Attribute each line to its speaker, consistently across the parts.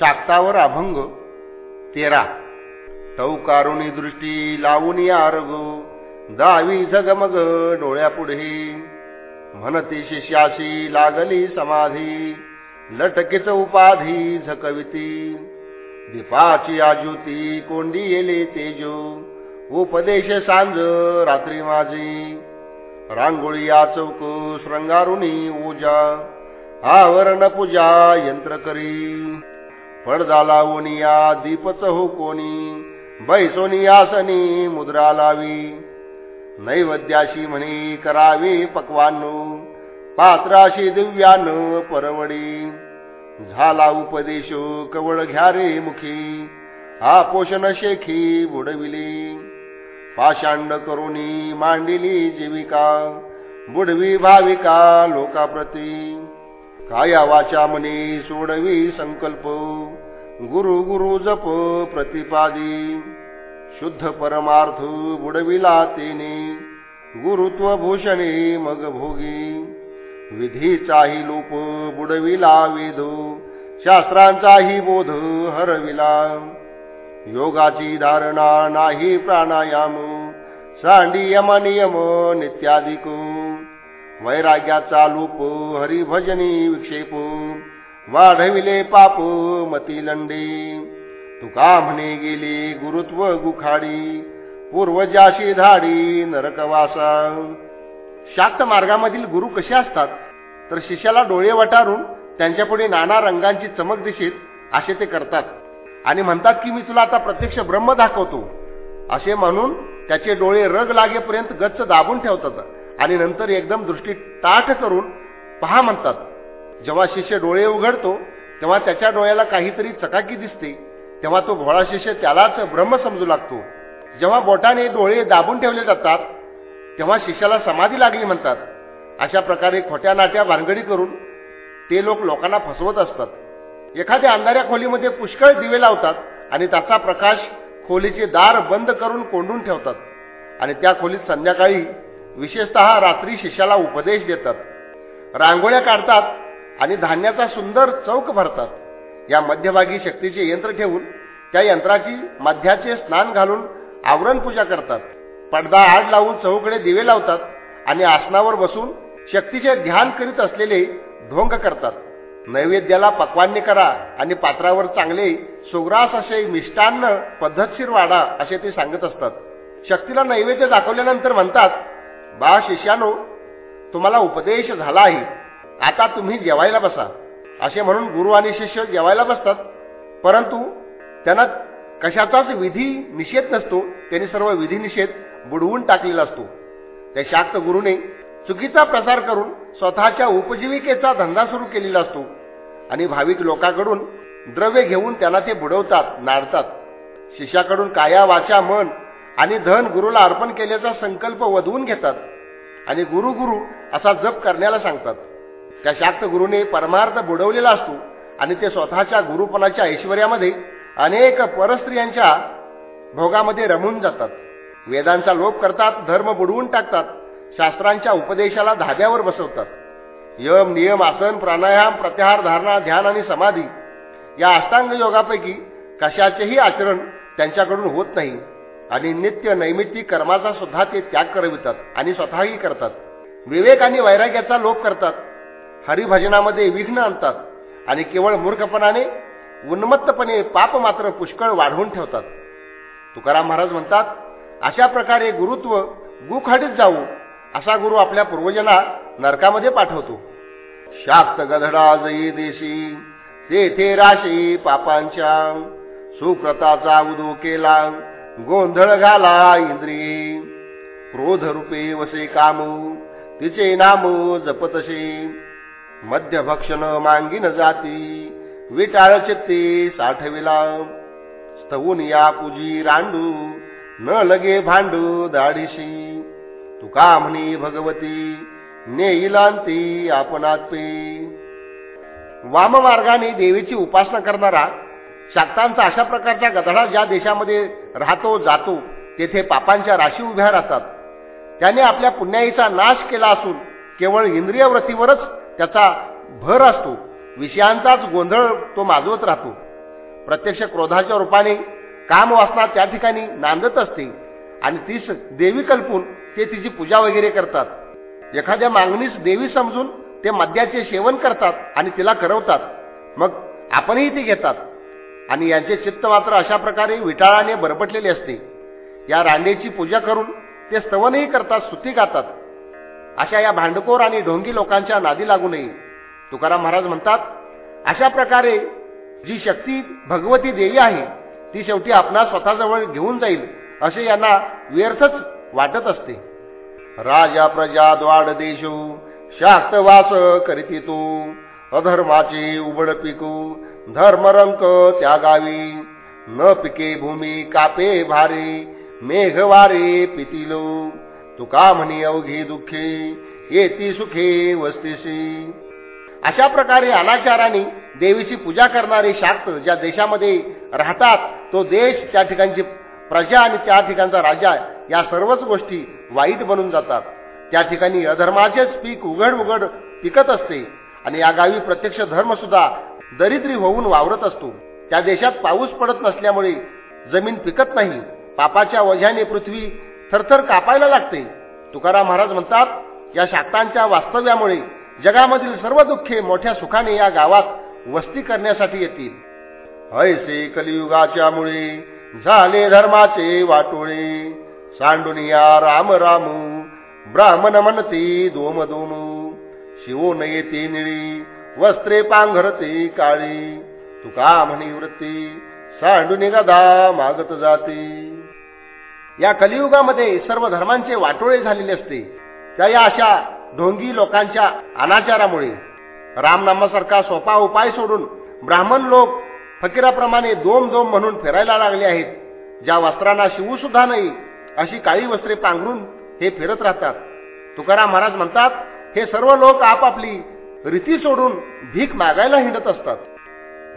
Speaker 1: शाक्तावर अभंग. तेरा. टौकारुणी दृष्टी लावून आरग दावी झगमग डोळ्यापुढे. म्हणती शिष्याशी लागली समाधी. लटकीच उपाधी झकविती. दीपाची आजुती कोंडी येले तेजो. उपदेश सांज रात्री माझी. रांगोळी या चौक शृंगारुणी ऊजा. आवरण पूजा यंत्र करी. पडदा उनिया दीपच हो कोणी? बैसोनी आसनी मुद्रा लावी. नैवद्याशी म्हणे करावी पक्वानो पात्राशी दिव्यान परवडी. झाला उपदेश कवळ घ्या रे मुखी हा पोषण शेखी बुडविली. पाषांड करुणी मांडिली जीविका बुडवी भाविका लोकाप्रती. काया वाचा मनी सोडवी संकल्प. गुरु गुरु जप प्रतिपादी. शुद्ध परमार्थ बुडविला तेने. गुरुत्व भूषणे मग भोगी. विधीचाही लोप बुडविला वेधो शास्त्रांचाही बोध हरविला. योगाची धारणा नाही प्राणायाम. सांडियम नियम नित्यादिक. वैराग्याचा लोप हरिभजनी विक्षेप. वाढविले पाप मती लंडे. तुका म्हणे गेले गुरुत्व गुखाडी पूर्वजाशी धाडी नरकवासा. शाक्त मार्गामधील गुरु कसे असतात? तर शिष्याला डोळे वटारून त्यांच्यापुढे नाना रंगांची चमक दिसेल असे ते करतात. आणि म्हणतात की मी तुला आता प्रत्यक्ष ब्रह्म दाखवतो. असे म्हणून त्याचे डोळे रग लागेपर्यंत गच्च दाबून ठेवतात. आणि नंतर एकदम दृष्टी ताठ करून पहा म्हणतात. जेव्हा शिष्य डोळे उघडतो तेव्हा त्याच्या डोळ्याला काहीतरी चकाकी दिसते. तेव्हा तो भोळा शिष्य त्यालाच ब्रह्म समजू लागतो. जेव्हा बोटाने डोळे दाबून ठेवले जातात तेव्हा शिष्याला समाधी लागली म्हणतात. अशा प्रकारे खोट्या नाट्या भानगडी करून ते लोक लोकांना फसवत असतात. एखाद्या अंधाऱ्या खोलीमध्ये पुष्कळ दिवे लावतात आणि त्याचा प्रकाश खोलीचे दार बंद करून कोंडून ठेवतात. आणि त्या खोलीत संध्याकाळी विशेषतः रात्री शिष्याला उपदेश देतात. रांगोळ्या काढतात आणि धान्याचा सुंदर चौक भरतात. या मध्यभागी शक्तीचे यंत्र ठेवून त्या यंत्राची मध्याचे स्नान घालून आवरण पूजा करतात. पडदा आड लावून चौकडे दिवे लावतात आणि आसनावर बसून शक्तीचे ध्यान करीत असलेले ढोंग करतात. नैवेद्याला पक्वान्य करा आणि पात्रावर चांगले सुग्रास असे मिष्टान्न पद्धतशीर वाढा असे ते सांगत असतात. शक्तीला नैवेद्य दाखवल्यानंतर म्हणतात बा शिष्यानो तुम्हाला उपदेश झाला आहे. आता तुम्ही जेवायला बसा. असे म्हणून गुरु आणि शिष्य जेवायला बसतात. परंतु त्यांना कशाचाच विधी निषेध नसतो. त्यांनी सर्व विधी निषेध बुडवून टाकलेला असतो. त्या शाक्त गुरुने चुकीचा प्रसार करून स्वतःच्या उपजीविकेचा धंदा सुरू केलेला असतो. आणि भाविक लोकांकडून द्रव्य घेऊन त्यांना ते बुडवतात नाडतात. शिष्याकडून काया वाचा मन आणि धन गुरुला अर्पण केल्याचा संकल्प वधवून घेतात. आणि गुरु गुरु असा जप करण्याला सांगतात. त्या शाक्त गुरुने परमार्थ बुडवलेला असतो आणि ते स्वतःच्या गुरुपणाच्या ऐश्वर्यामध्ये अनेक परस्त्रियांच्या भोगामध्ये रमून जातात. वेदांचा लोप करतात धर्म बुडवून टाकतात शास्त्रांच्या उपदेशाला धाब्यावर बसवतात. यम नियम आसन प्राणायाम प्रत्याहार धारणा ध्यान आणि समाधी या अष्टांग योगापैकी कशाचेही आचरण त्यांच्याकडून होत नाही. आणि नित्य नैमित्तिक कर्माचा सुद्धा ते त्याग करवितात आणि स्वतःही करतात. विवेक आणि वैराग्याचा लोप करतात. हरिभजनामध्ये विघ्न आणतात आणि केवळ मूर्खपणाने उन्मत्तपणे पाप मात्र पुष्कळ वाढवून ठेवतात. तुकाराम महाराज म्हणतात अशा प्रकारे गुरुत्व गुखाडीत जाऊ असा गुरु आपल्या पूर्वजना नरकामध्ये पाठवतो. शाक्त गधडा जयी देशी तेथे राशी पापांच्या सुकृताचा उदो केला. गोंधळ घाला इंद्रिये क्रोध रूपे वसे काम तिचे नाम जपतसे. मध्यभक्षण मांगीन जाती विटाळ चित्ते साठविला. स्तवून या पूजी रांडू न लगे भांडू दाढीशी. तुका म्हणी भगवती नेईलांती आपणात पे. वाममार्गाने देवीची उपासना करणारा शाक्तांचा अशा प्रकारचा गधडा ज्या देशामध्ये राहतो जातो तेथे पापांच्या राशी उभ्या राहतात. त्याने आपल्या पुण्याईचा नाश केला असून केवळ इंद्रिय व्रतीवरच त्याचा भर असतो. विषयांचाच गोंधळ तो माजवत राहतो. प्रत्यक्ष क्रोधाच्या रूपाने काम वासना त्या ठिकाणी नांदत असते आणि तीच देवी कल्पून ते तिची पूजा वगैरे करतात. एखाद्या मागणीस देवी समजून ते मद्याचे सेवन करतात आणि तिला करवतात. मग आपणही ती घेतात. आणि यांचे चित्त मात्र अशा प्रकारे विटाळाने बरबटलेले असते. या रांडेची पूजा करून ते स्तवनही करतात स्तुती गातात. अशा या भांडकोर आणि ढोंगी लोकांच्या नादी लागू नये. तुकाराम महाराज म्हणतात अशा प्रकारे जी शक्ती भगवती देवी आहे ती शेवटी आपणा स्वतःजवळ घेऊन जाईल असे यांना व्यर्थच वाटत असते. राजा प्रजा द्वाड देशू शाक्तवास करीती तू अधर्माचे उबड पिकू धर्मरंक त्या गावी न पिके भूमी कापे भारी मेघवारे पितिलो. तुका म्हणी अवघी दुःखे येती सुखे वस्तीशी. अशा प्रकारे अनाचाराने देवीची पूजा करणारे शाक्त ज्या देशामध्ये राहतात तो देश त्या ठिकाणची प्रजा आणि त्या ठिकाणचा राजा या सर्वच गोष्टी वाईट बनून जातात. त्या ठिकाणी अधर्माचेच पीक उघड उघड पिकत असते. आणि या गावी प्रत्यक्ष धर्म सुद्धा दरिद्री होऊन वावरत असतो. त्या देशात पाऊस पडत नसल्यामुळे जमीन पिकत नाही. पापाच्या वझ्याने पृथ्वी थरथर कापायला लागते. तुकाराम महाराज म्हणतात या शाक्तांच्या वास्तव्यामुळे जगामधील सर्व दुःखे मोठ्या सुखाने या गावात वस्ती करण्यासाठी येतील. ऐसे कलियुगाच्या मुळे झाले धर्माचे वाटोळे. सांडुनिया राम रामू ब्राह्मण म्हणते दोम दोनू शिवो नये निळी वस्त्रे पांघरते काळी. तुका म्हणी वृत्ती सांडून गदा मागत जाते. या कलियुगामध्ये सर्व धर्मांचे वाटोळे झालेले असते. त्या या अशा ढोंगी लोकांच्या अनाचारामुळे रामनामासारखा सोपा उपाय सोडून ब्राह्मण लोक फकीराप्रमाणे दोम दोम म्हणून फिरायला लागले आहेत. ज्या वस्त्रांना शिवू सुद्धा नाही अशी काळी वस्त्रे पांघरून हे फिरत राहतात. तुकाराम महाराज म्हणतात हे सर्व लोक आपापली रीती सोडून भीक मागायला हिंडत असतात.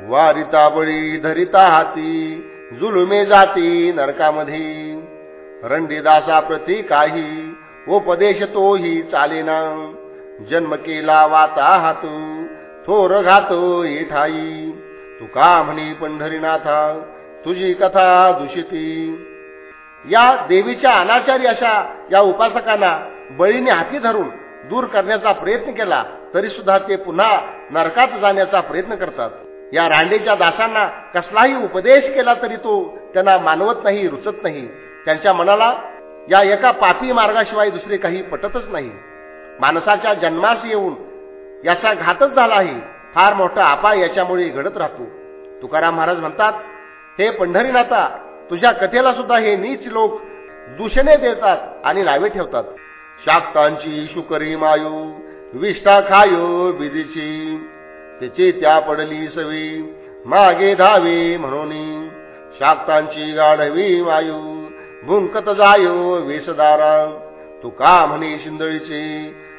Speaker 1: वारिता बळी धरिता हाती जुलुमे जाती नरकामध्ये. रंडीदासा प्रती काही उपदेश तोही चालेना. जन्म केला वाता हातू थोर घातो येठाई. तुका म्हणी पंढरीनाथा तुझी कथा दुषिती. या देवीच्या अनाचारी अशा या उपासकांना बळीने हाती धरून दूर करण्याचा प्रयत्न केला तरी सुद्धा ते पुन्हा नरकात जाण्याचा प्रयत्न करतात. या रांडेच्या दासांना कसलाही उपदेश केला तरी तो त्यांना मानवत नाही रुचत नाही. त्यांच्या मनाला या एका पापी मार्गाशिवाय दुसरे काही पटतच नाही. माणसाच्या जन्मास येऊन याचा घातच झाला आहे फार मोठा आपा याच्यामुळे घडत राहतो. तुकाराम महाराज म्हणतात हे पंढरीनाथा तुझ्या कथेला सुद्धा हे नीच लोक दूषणे देतात आणि नावे ठेवतात. शाक्तांची शुकरी मायू विष्ठा खायो बिदीची त्याची त्या पडली सवी मागे धावे म्हणून. शाक्तांची गाढवी वायू भुंकत जायो वेसदारा का म्हणे शिंदळीचे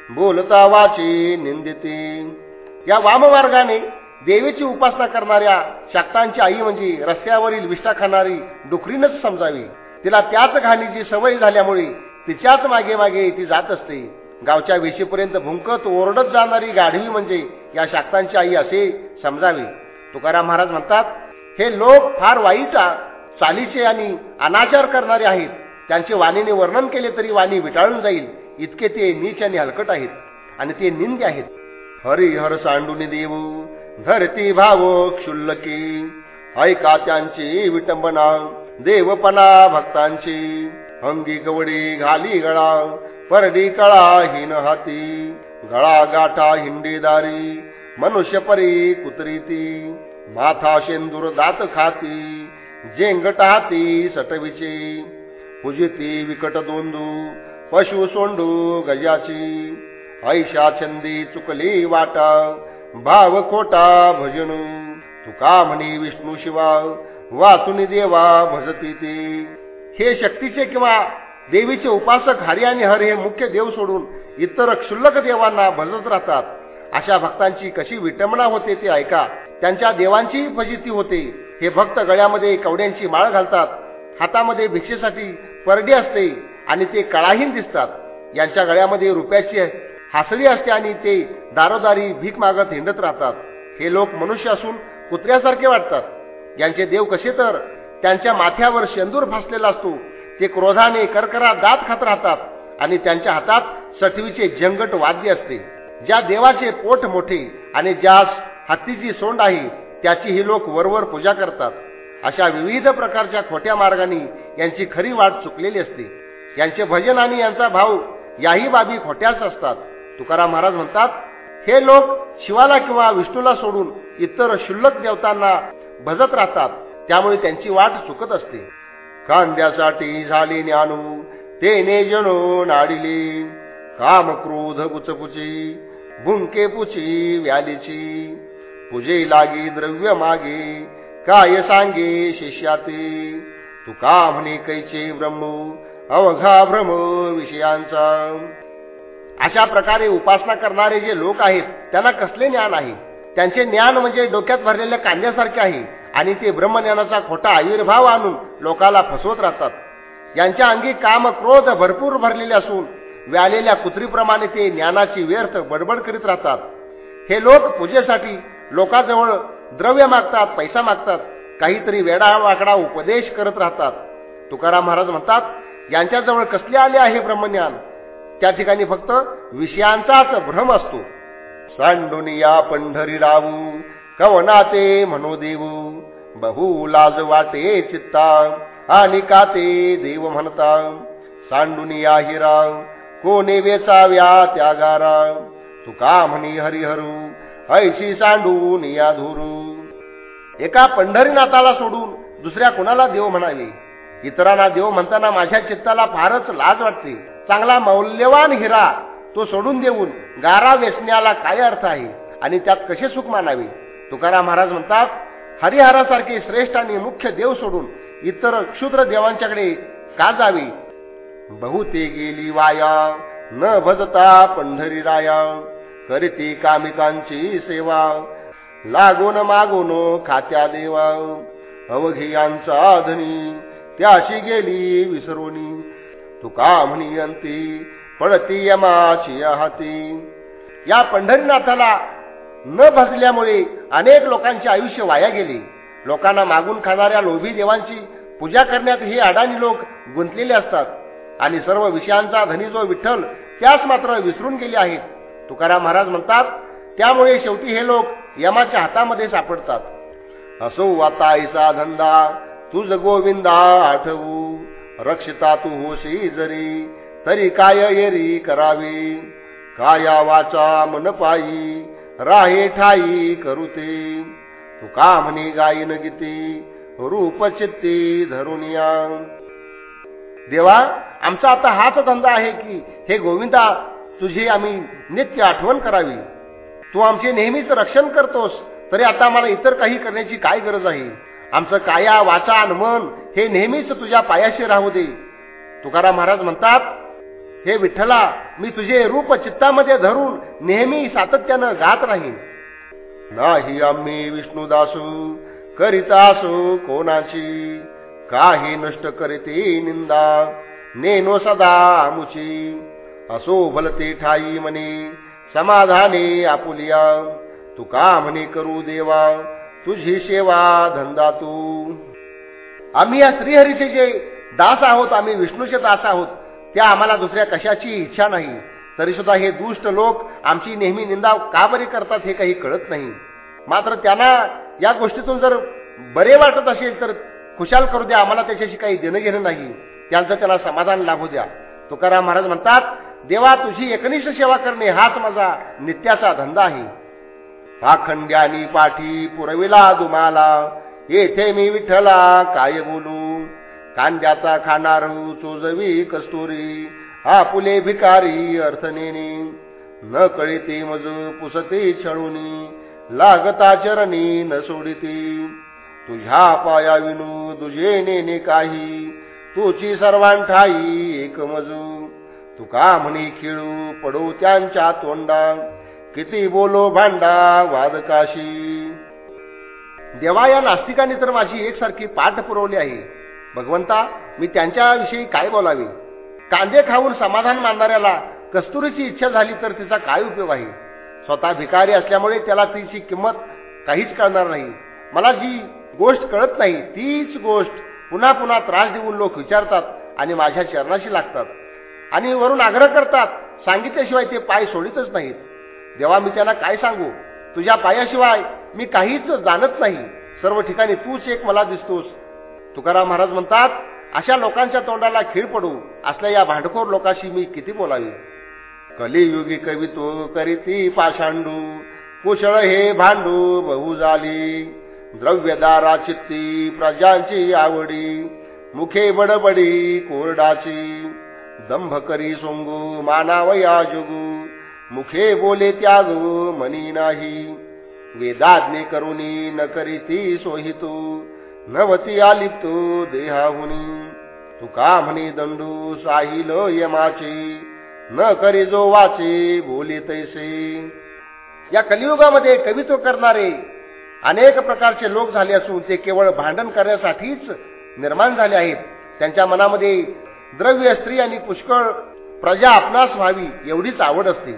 Speaker 1: बोलता वाचे निंदिती. या वाममार्गाने देवीची उपासना करणाऱ्या शाक्तांची आई म्हणजे रस्त्यावरील विष्ठा खाणारी डुकरीनच समजावी. तिला त्याच घाणीची सवय झाल्यामुळे तिच्याच मागे मागे ती जात असते. गावच्या वेशीपर्यंत भुंकत ओरडत जाणारी गाढवी म्हणजे या शाक्तांची आई असे समजावे. तुकाराम महाराज म्हणतात हे लोक फार वाईचा चालीचे आणि अनाचार करणारे आहेत. त्यांचे वाणीने वर्णन केले तरी वाणी विटाळून जाईल. इतके ते नीच आणि हलकट आहेत आणि ते निंद आहेत. हरिहर सांडून देऊ धरती भाव क्षुल्लकी. ऐका त्यांची विटंबना देवपणा भक्तांची. अंगी गवडी घाली गळा परडी कळा हिन हाती. गळा गाठा हिंडीदारी मनुष्य परी कुतरीती. माथा शेंदूर दात खाती जेंगट हाती सटविची. पूजिती विकट दोंदू पशु सोंडू गजाची. ऐशा छंदी चुकली वाटा भाव खोटा भजन. तुका म्हणी विष्णू शिवा वाचुनी देवा भजती ती. हे शक्तीचे किंवा देवीचे उपासक हरी आणि हर हे मुख्य देव सोडून इतर क्षुल्लक देवांना भजत राहतात. अशा भक्तांची कशी विटंबना होते ते ऐका. त्यांच्या देवांचीही फजिती होते. हे भक्त गळ्यामध्ये कवड्यांची माळ घालतात. हातामध्ये भिक्षेसाठी परडी असते आणि ते कळाहीन दिसतात. यांच्या गळ्यामध्ये रुपयाची हासडी असते आणि ते दारोदारी भीक मागत हिंडत राहतात. हे लोक मनुष्य असून कुत्र्यासारखे वाटतात. यांचे देव कसे तर त्यांच्या माथ्यावर शेंदूर फासलेला असतो. ते क्रोधाने करकरा दात खात राहतात आणि त्यांच्या हातात सटवीचे जंगट वाद्य असते. ज्या देवाचे पोट मोठे आणि ज्यास हत्तीची सोंड आहे त्याची ही लोक वरवर पूजा करतात. अशा विविध प्रकारच्या खोट्या मार्गाने यांची खरी वाट चुकलेली असते. यांचे भजन आणि यांचा भाव याही बाबी खोट्याच असतात. तुकाराम महाराज म्हणतात हे लोक शिवाला किंवा विष्णूला सोडून इतर शुल्लक देवतांना भजत राहतात. त्यामुळे त्यांची वाट चुकत असते. कांद्यासाठी झाली ज्ञानू तेने जणो नाडिले. काम क्रोध पुचपुची भुंके पुची व्यालीची. पूजे लागी द्रव्य मागे काय सांगे शिष्याते. का म्हणे कैचे ब्रह्म अवघा भ्रम विषयांचा. अशा प्रकारे उपासना करणारे जे लोक आहेत त्यांना कसले ज्ञान आहे? त्यांचे ज्ञान म्हणजे डोक्यात भरलेल्या कांद्यासारखे आहे. आणि ते ब्रह्मज्ञानाचा खोटा आविर्भाव आणून लोकाला फसवत राहतात. यांच्या अंगी काम क्रोध भरपूर भरलेले असून व्यालेल्या कुत्रीप्रमाणे ते ज्ञानाची व्यर्थ बडबड करीत राहतात. हे लोक पूजेसाठी लोकाजवळ द्रव्य मागतात पैसा मागतात काहीतरी वेडा वाकडा उपदेश करत राहतात. तुकाराम महाराज म्हणतात यांच्याजवळ कसले आले आहे ब्रह्मज्ञान? त्या ठिकाणी फक्त विषयांचाच भ्रम असतो. सांडुनिया पंढरी रावू कवनाचे म्हणो देव बहु लाज वाटे चित्ता आणि काते देव म्हणता? सांडुनिया हिरा कोणी वेचाव्या त्यागारा? तुका म्हणी हरिहरू ऐशी सांडून या धुरू. एका पंढरीनाथाला सोडून दुसऱ्या कुणाला देव म्हणाले? इतरांना देव म्हणताना माझ्या चित्ताला फारच लाज वाटते. चांगला मौल्यवान हिरा तो सोडून देऊन गारा वेचण्याला काय अर्थ आहे? आणि त्यात कसे सुख मानावे? तुकाराम महाराज म्हणतात हरिहरासारखे श्रेष्ठ आणि मुख्य देव सोडून इतर क्षुद्र देवांच्याकडे का जावे? बहुते गेली वाया न भजता पंढरी राया करीती कामिकांची सेवा लागून मागून खात्या देवा. अवघियांचा धनी त्याशी गेली विसरोनी. तुका म्हणी अंती पडती यमाची हाती या पंढरीनाथाला न भजल्यामुळे अनेक लोकांचे आयुष्य वाया गेले. लोकांना मागून खाणाऱ्या लोभी देवांची पूजा करण्यात हे अडाणी लोक गुंतलेले असतात. आणि सर्व विषयांचा धनी जो विठ्ठल त्यास मात्र विसरून गेले आहेत. तुकाराम महाराज म्हणतात त्यामुळे शेवटी हे लोक यमाच्या हातामध्ये सापडतात. असो वाताईचा धंदा तुझ गोविंदा आठवू. रक्षिता तू होशी जरी तरी काय येरी करावी? काया वाचा मन पायी राहे ठाई करुते. तुका म्हणे गायन गीते रूप चित्ते धरुनिया. देवा आमचा आता हाच धंदा आहे की हे गोविंदा तुझी आम्ही नित्य आठवण करावी. तू आमचे नेहमीच रक्षण करतोस तरी आता आम्हाला इतर काही करण्याची काय गरज आहे? आमचं काया वाचा मन हे नेहमीच तुझ्या पायाशी राहू दे. तुकाराम महाराज म्हणतात हे विठ्ठला मी तुझे रूप चित्तामध्ये धरून नेहमी सातत्यानं गात राहीन. नाही आम्ही विष्णुदासू करीतासू कोणाची काही नष्ट करीते निंदा नेनो सदा आमुची. असो भलते ठाई म्हणे समाधाने आपुलिया. तू का म्हणे करू देवा तुझी सेवा धंदा तू. आम्ही या श्रीहरीचे जे दास आहोत आम्ही विष्णूचे दास आहोत त्या आम्हाला दुसऱ्या कशाची इच्छा नाही. तरी सुद्धा हे दुष्ट लोक आमची नेहमी निंदा का बरी करतात हे काही कळत नाही. मात्र त्यांना या गोष्टीतून जर बरे वाटत असेल तर खुशाल करू द्या आम्हाला त्याच्याशी काही देणं घेणं नाही. त्यांचं त्याला समाधान लाभू द्या. तुकाराम महाराज म्हणतात देवा तुझी एकनिष्ठ सेवा करणे हाच माझा नित्याचा धंदा आहे. पाखंड्यानी पाठी पुरविला तुम्हाला येथे मी विठ्ठला काय बोलू? कांद्याचा खाणार चोजवी कस्तुरी. हा पुले भिकारी अर्थनेनी. न कळीती मज पुसते छळुनी. लागता चरणी न सोडिती. तुझ्या पाया विनू तुझे नेने काही. तुची सर्वांठाई एक मजू. तुका म्हणी खेळू पडू त्यांच्या तोंडा. किती बोलो भांडा वादकाशी देवा या नास्तिकांनी तर माझी एकसारखी पाठ पुरवली आहे. भगवंता मी त्यांच्याविषयी काय बोलावे? कांदे खाऊन समाधान मानणाऱ्याला कस्तुरीची इच्छा झाली तर तिचा काय उपयोग आहे? स्वतः भिकारी असल्यामुळे त्याला तिची किंमत काहीच कळणार नाही. मला जी गोष्ट कळत नाही तीच गोष्ट पुन्हा पुन्हा त्रास देऊन लोक विचारतात आणि माझ्या चरणाशी लागतात. आणि वरून आग्रह करतात सांगितल्याशिवाय ते पाय सोडितच नाहीत. जेव्हा मी त्यांना काय सांगू? तुझ्या पायाशिवाय मी काहीच जाणत नाही. सर्व ठिकाणी तूच एक मला दिसतोस. तुकाराम महाराज म्हणतात अशा लोकांच्या तोंडाला खीळ पडू असल्या या भांडखोर लोकांशी मी किती बोलावी? कलियुगी कवितो करीती पाषांडू कुशळ हे भांडू बहु झाली द्रव्यदारा चित्ती प्रजांची आवडी मुखे बडबडी कोरडाची. दंभ करी सोंगू मानावया जुगू मुखे बोले त्याग मनी नाही. वेदाज्ञे करुणी न करीती सोहितो. नवती आलिप्तो देहाहुनी. तुका म्हणी दंडू साहिल यमाचे न करी जो वाचे बोले तैसे. या कलियुगामध्ये कवित्व करणारे अनेक प्रकारचे लोक झाले असून ते केवळ भांडण करण्यासाठीच निर्माण झाले आहेत. त्यांच्या मनामध्ये द्रव्य स्त्री आणि पुष्कळ प्रजा आपणास व्हावी एवढीच आवड असते.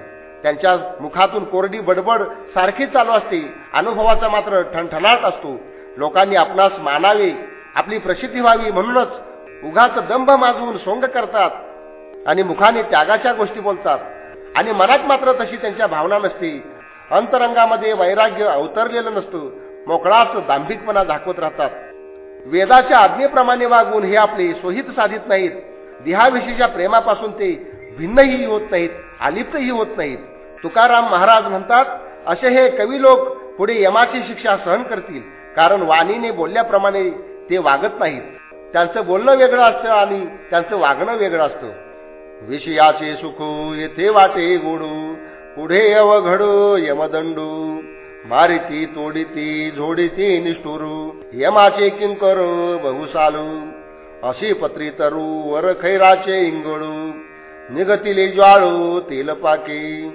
Speaker 1: त्यांच्या मुखातून कोरडी बडबड सारखी चालू असते. अनुभवाचा मात्र ठणठणाट असतो. लोकांनी आपणास मानावे आपली प्रसिद्धी व्हावी म्हणूनच उघाच दंभ माजवून सोंग करतात आणि मुखाने त्यागाच्या गोष्टी बोलतात. आणि मनात मात्र तशी त्यांच्या भावना नसते. अंतरंगामध्ये वैराग्य अवतरलेलं नसतं. मोकळाच दांभिकपणा दाखवत राहतात. वेदाच्या आज्ञेप्रमाणे वागून हे आपले सोहित साधित नाहीत. देहाविषयीच्या प्रेमापासून ते भिन्नही होत नाहीत अलिप्तही होत नाहीत. तुकाराम महाराज म्हणतात असे हे कवी लोक पुढे यमाची शिक्षा सहन करतील. कारण वाणीने बोलल्याप्रमाणे ते वागत नाहीत. त्यांचं बोलणं वेगळं असतं आणि त्यांचं वागणं वेगळं असतं. विषयाचे सुख येथे वाटे गोडू पुढे अवघडू यमदंडू. मारिती तोडिती झोडिती निष्ठुरू. यमाचे किंकर बहुसालू. अशी पत्री तरू वर खैराचे इंगळू. निगतिले ज्वाळू तेल पाके.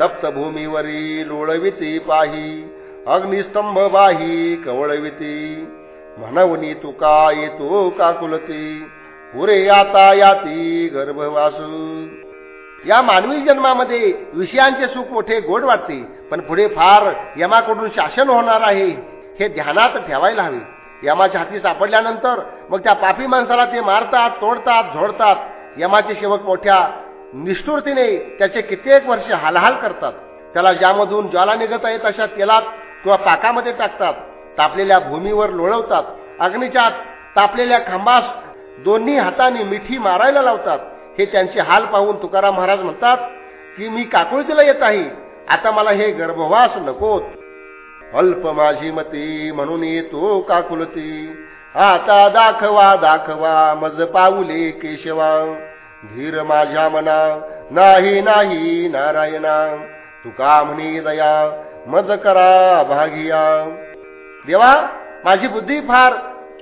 Speaker 1: तप्त भूमीवरी लोळविती पाही. अग्निस्तंभ बाही कवळविती म्हणवनी तुका येतो काकुलती पुरे आता याती गर्भवासू. या मानवी जन्मामध्ये विषयांचे सुख मोठे गोड वाटते पण पुढे फार यमाकडून शासन होणार आहे हे ध्यानात ठेवायला हवे. यमाच्या हाती सापडल्यानंतर मग त्या पापी माणसाला ते मारतात तोडतात झोडतात. यमाचे सेवक मोठ्या निष्ठुरतीने त्याचे कित्येक वर्ष हालहाल करतात. त्याला ज्यामधून ज्वाला निघत आहेत अशा तेलात किंवा पाकामध्ये टाकतात तापलेल्या भूमीवर लोळवतात अग्नीच्या तापलेल्या खांबास दोन्ही हाताने मिठी मारायला लावतात. हे त्यांचे हाल पाहून तुकाराम महाराज म्हणतात की मी काकुळतीला येत आहे. आता मला हे गर्भवास नकोत. अल्प माझी मती म्हणून येतो काकुलती. आता दाखवा दाखवा मज पाऊले केशवा. धीर माझ्या मना. नाही नाही नारायणा. तुका म्हणे दया मज करा भागिया. देवा माझी बुद्धी फार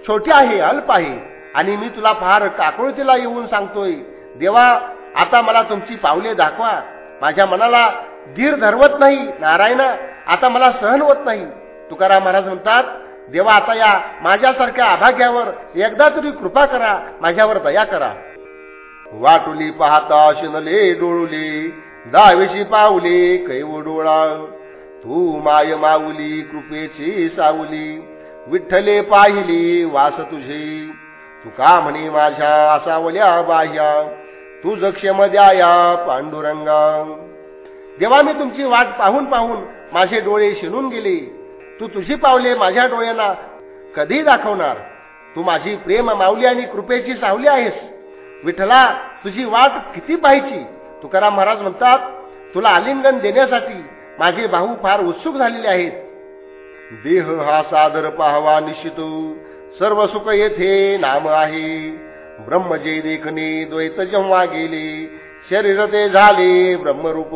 Speaker 1: छोटी आहे अल्प आहे आणि मी तुला फार काकुळतीला येऊन सांगतोय. देवा आता मला तुमची पावले दाखवा. माझ्या मनाला धीर धरवत नाही नारायण. आता मला सहन होत नाही. तुकाराम महाराज म्हणतात देवा आता या माझ्यासारख्या अभाग्यावर एकदा तरी कृपा करा माझ्यावर दया करा. वाटुली पाहता शिनले डोळुली दावेशी पावले कैव डोळा. तू माय माऊली कृपेची सावली विठ्ठले पाहिली वास तुझी. तुका म्हणे माझ्या असावल्या बाह्या. तू जक्षम द्याया पांडुरंगा. देवा मी तुमची वाट पाहून पाहून माझे डोळे शिनून गेले. तू तुझी पावले माझ्या डोळ्यांना कधी दाखवणार? तू माझी प्रेम माऊली आणि कृपेची सावली आहेस. विठ्ठला तुझी वाट किती पाहायची? तुकाराम महाराज म्हणतात तुला आलिंगन देण्यासाठी माझे भाऊ फार उत्सुक झालेले आहेत देह हा सादर पाहावा निश्चित. सर्व सुख येथे नाम आहे. ब्रह्म जे देखणे द्वैत जेव्हा गेले शरीर ते झाले ब्रह्मरूप.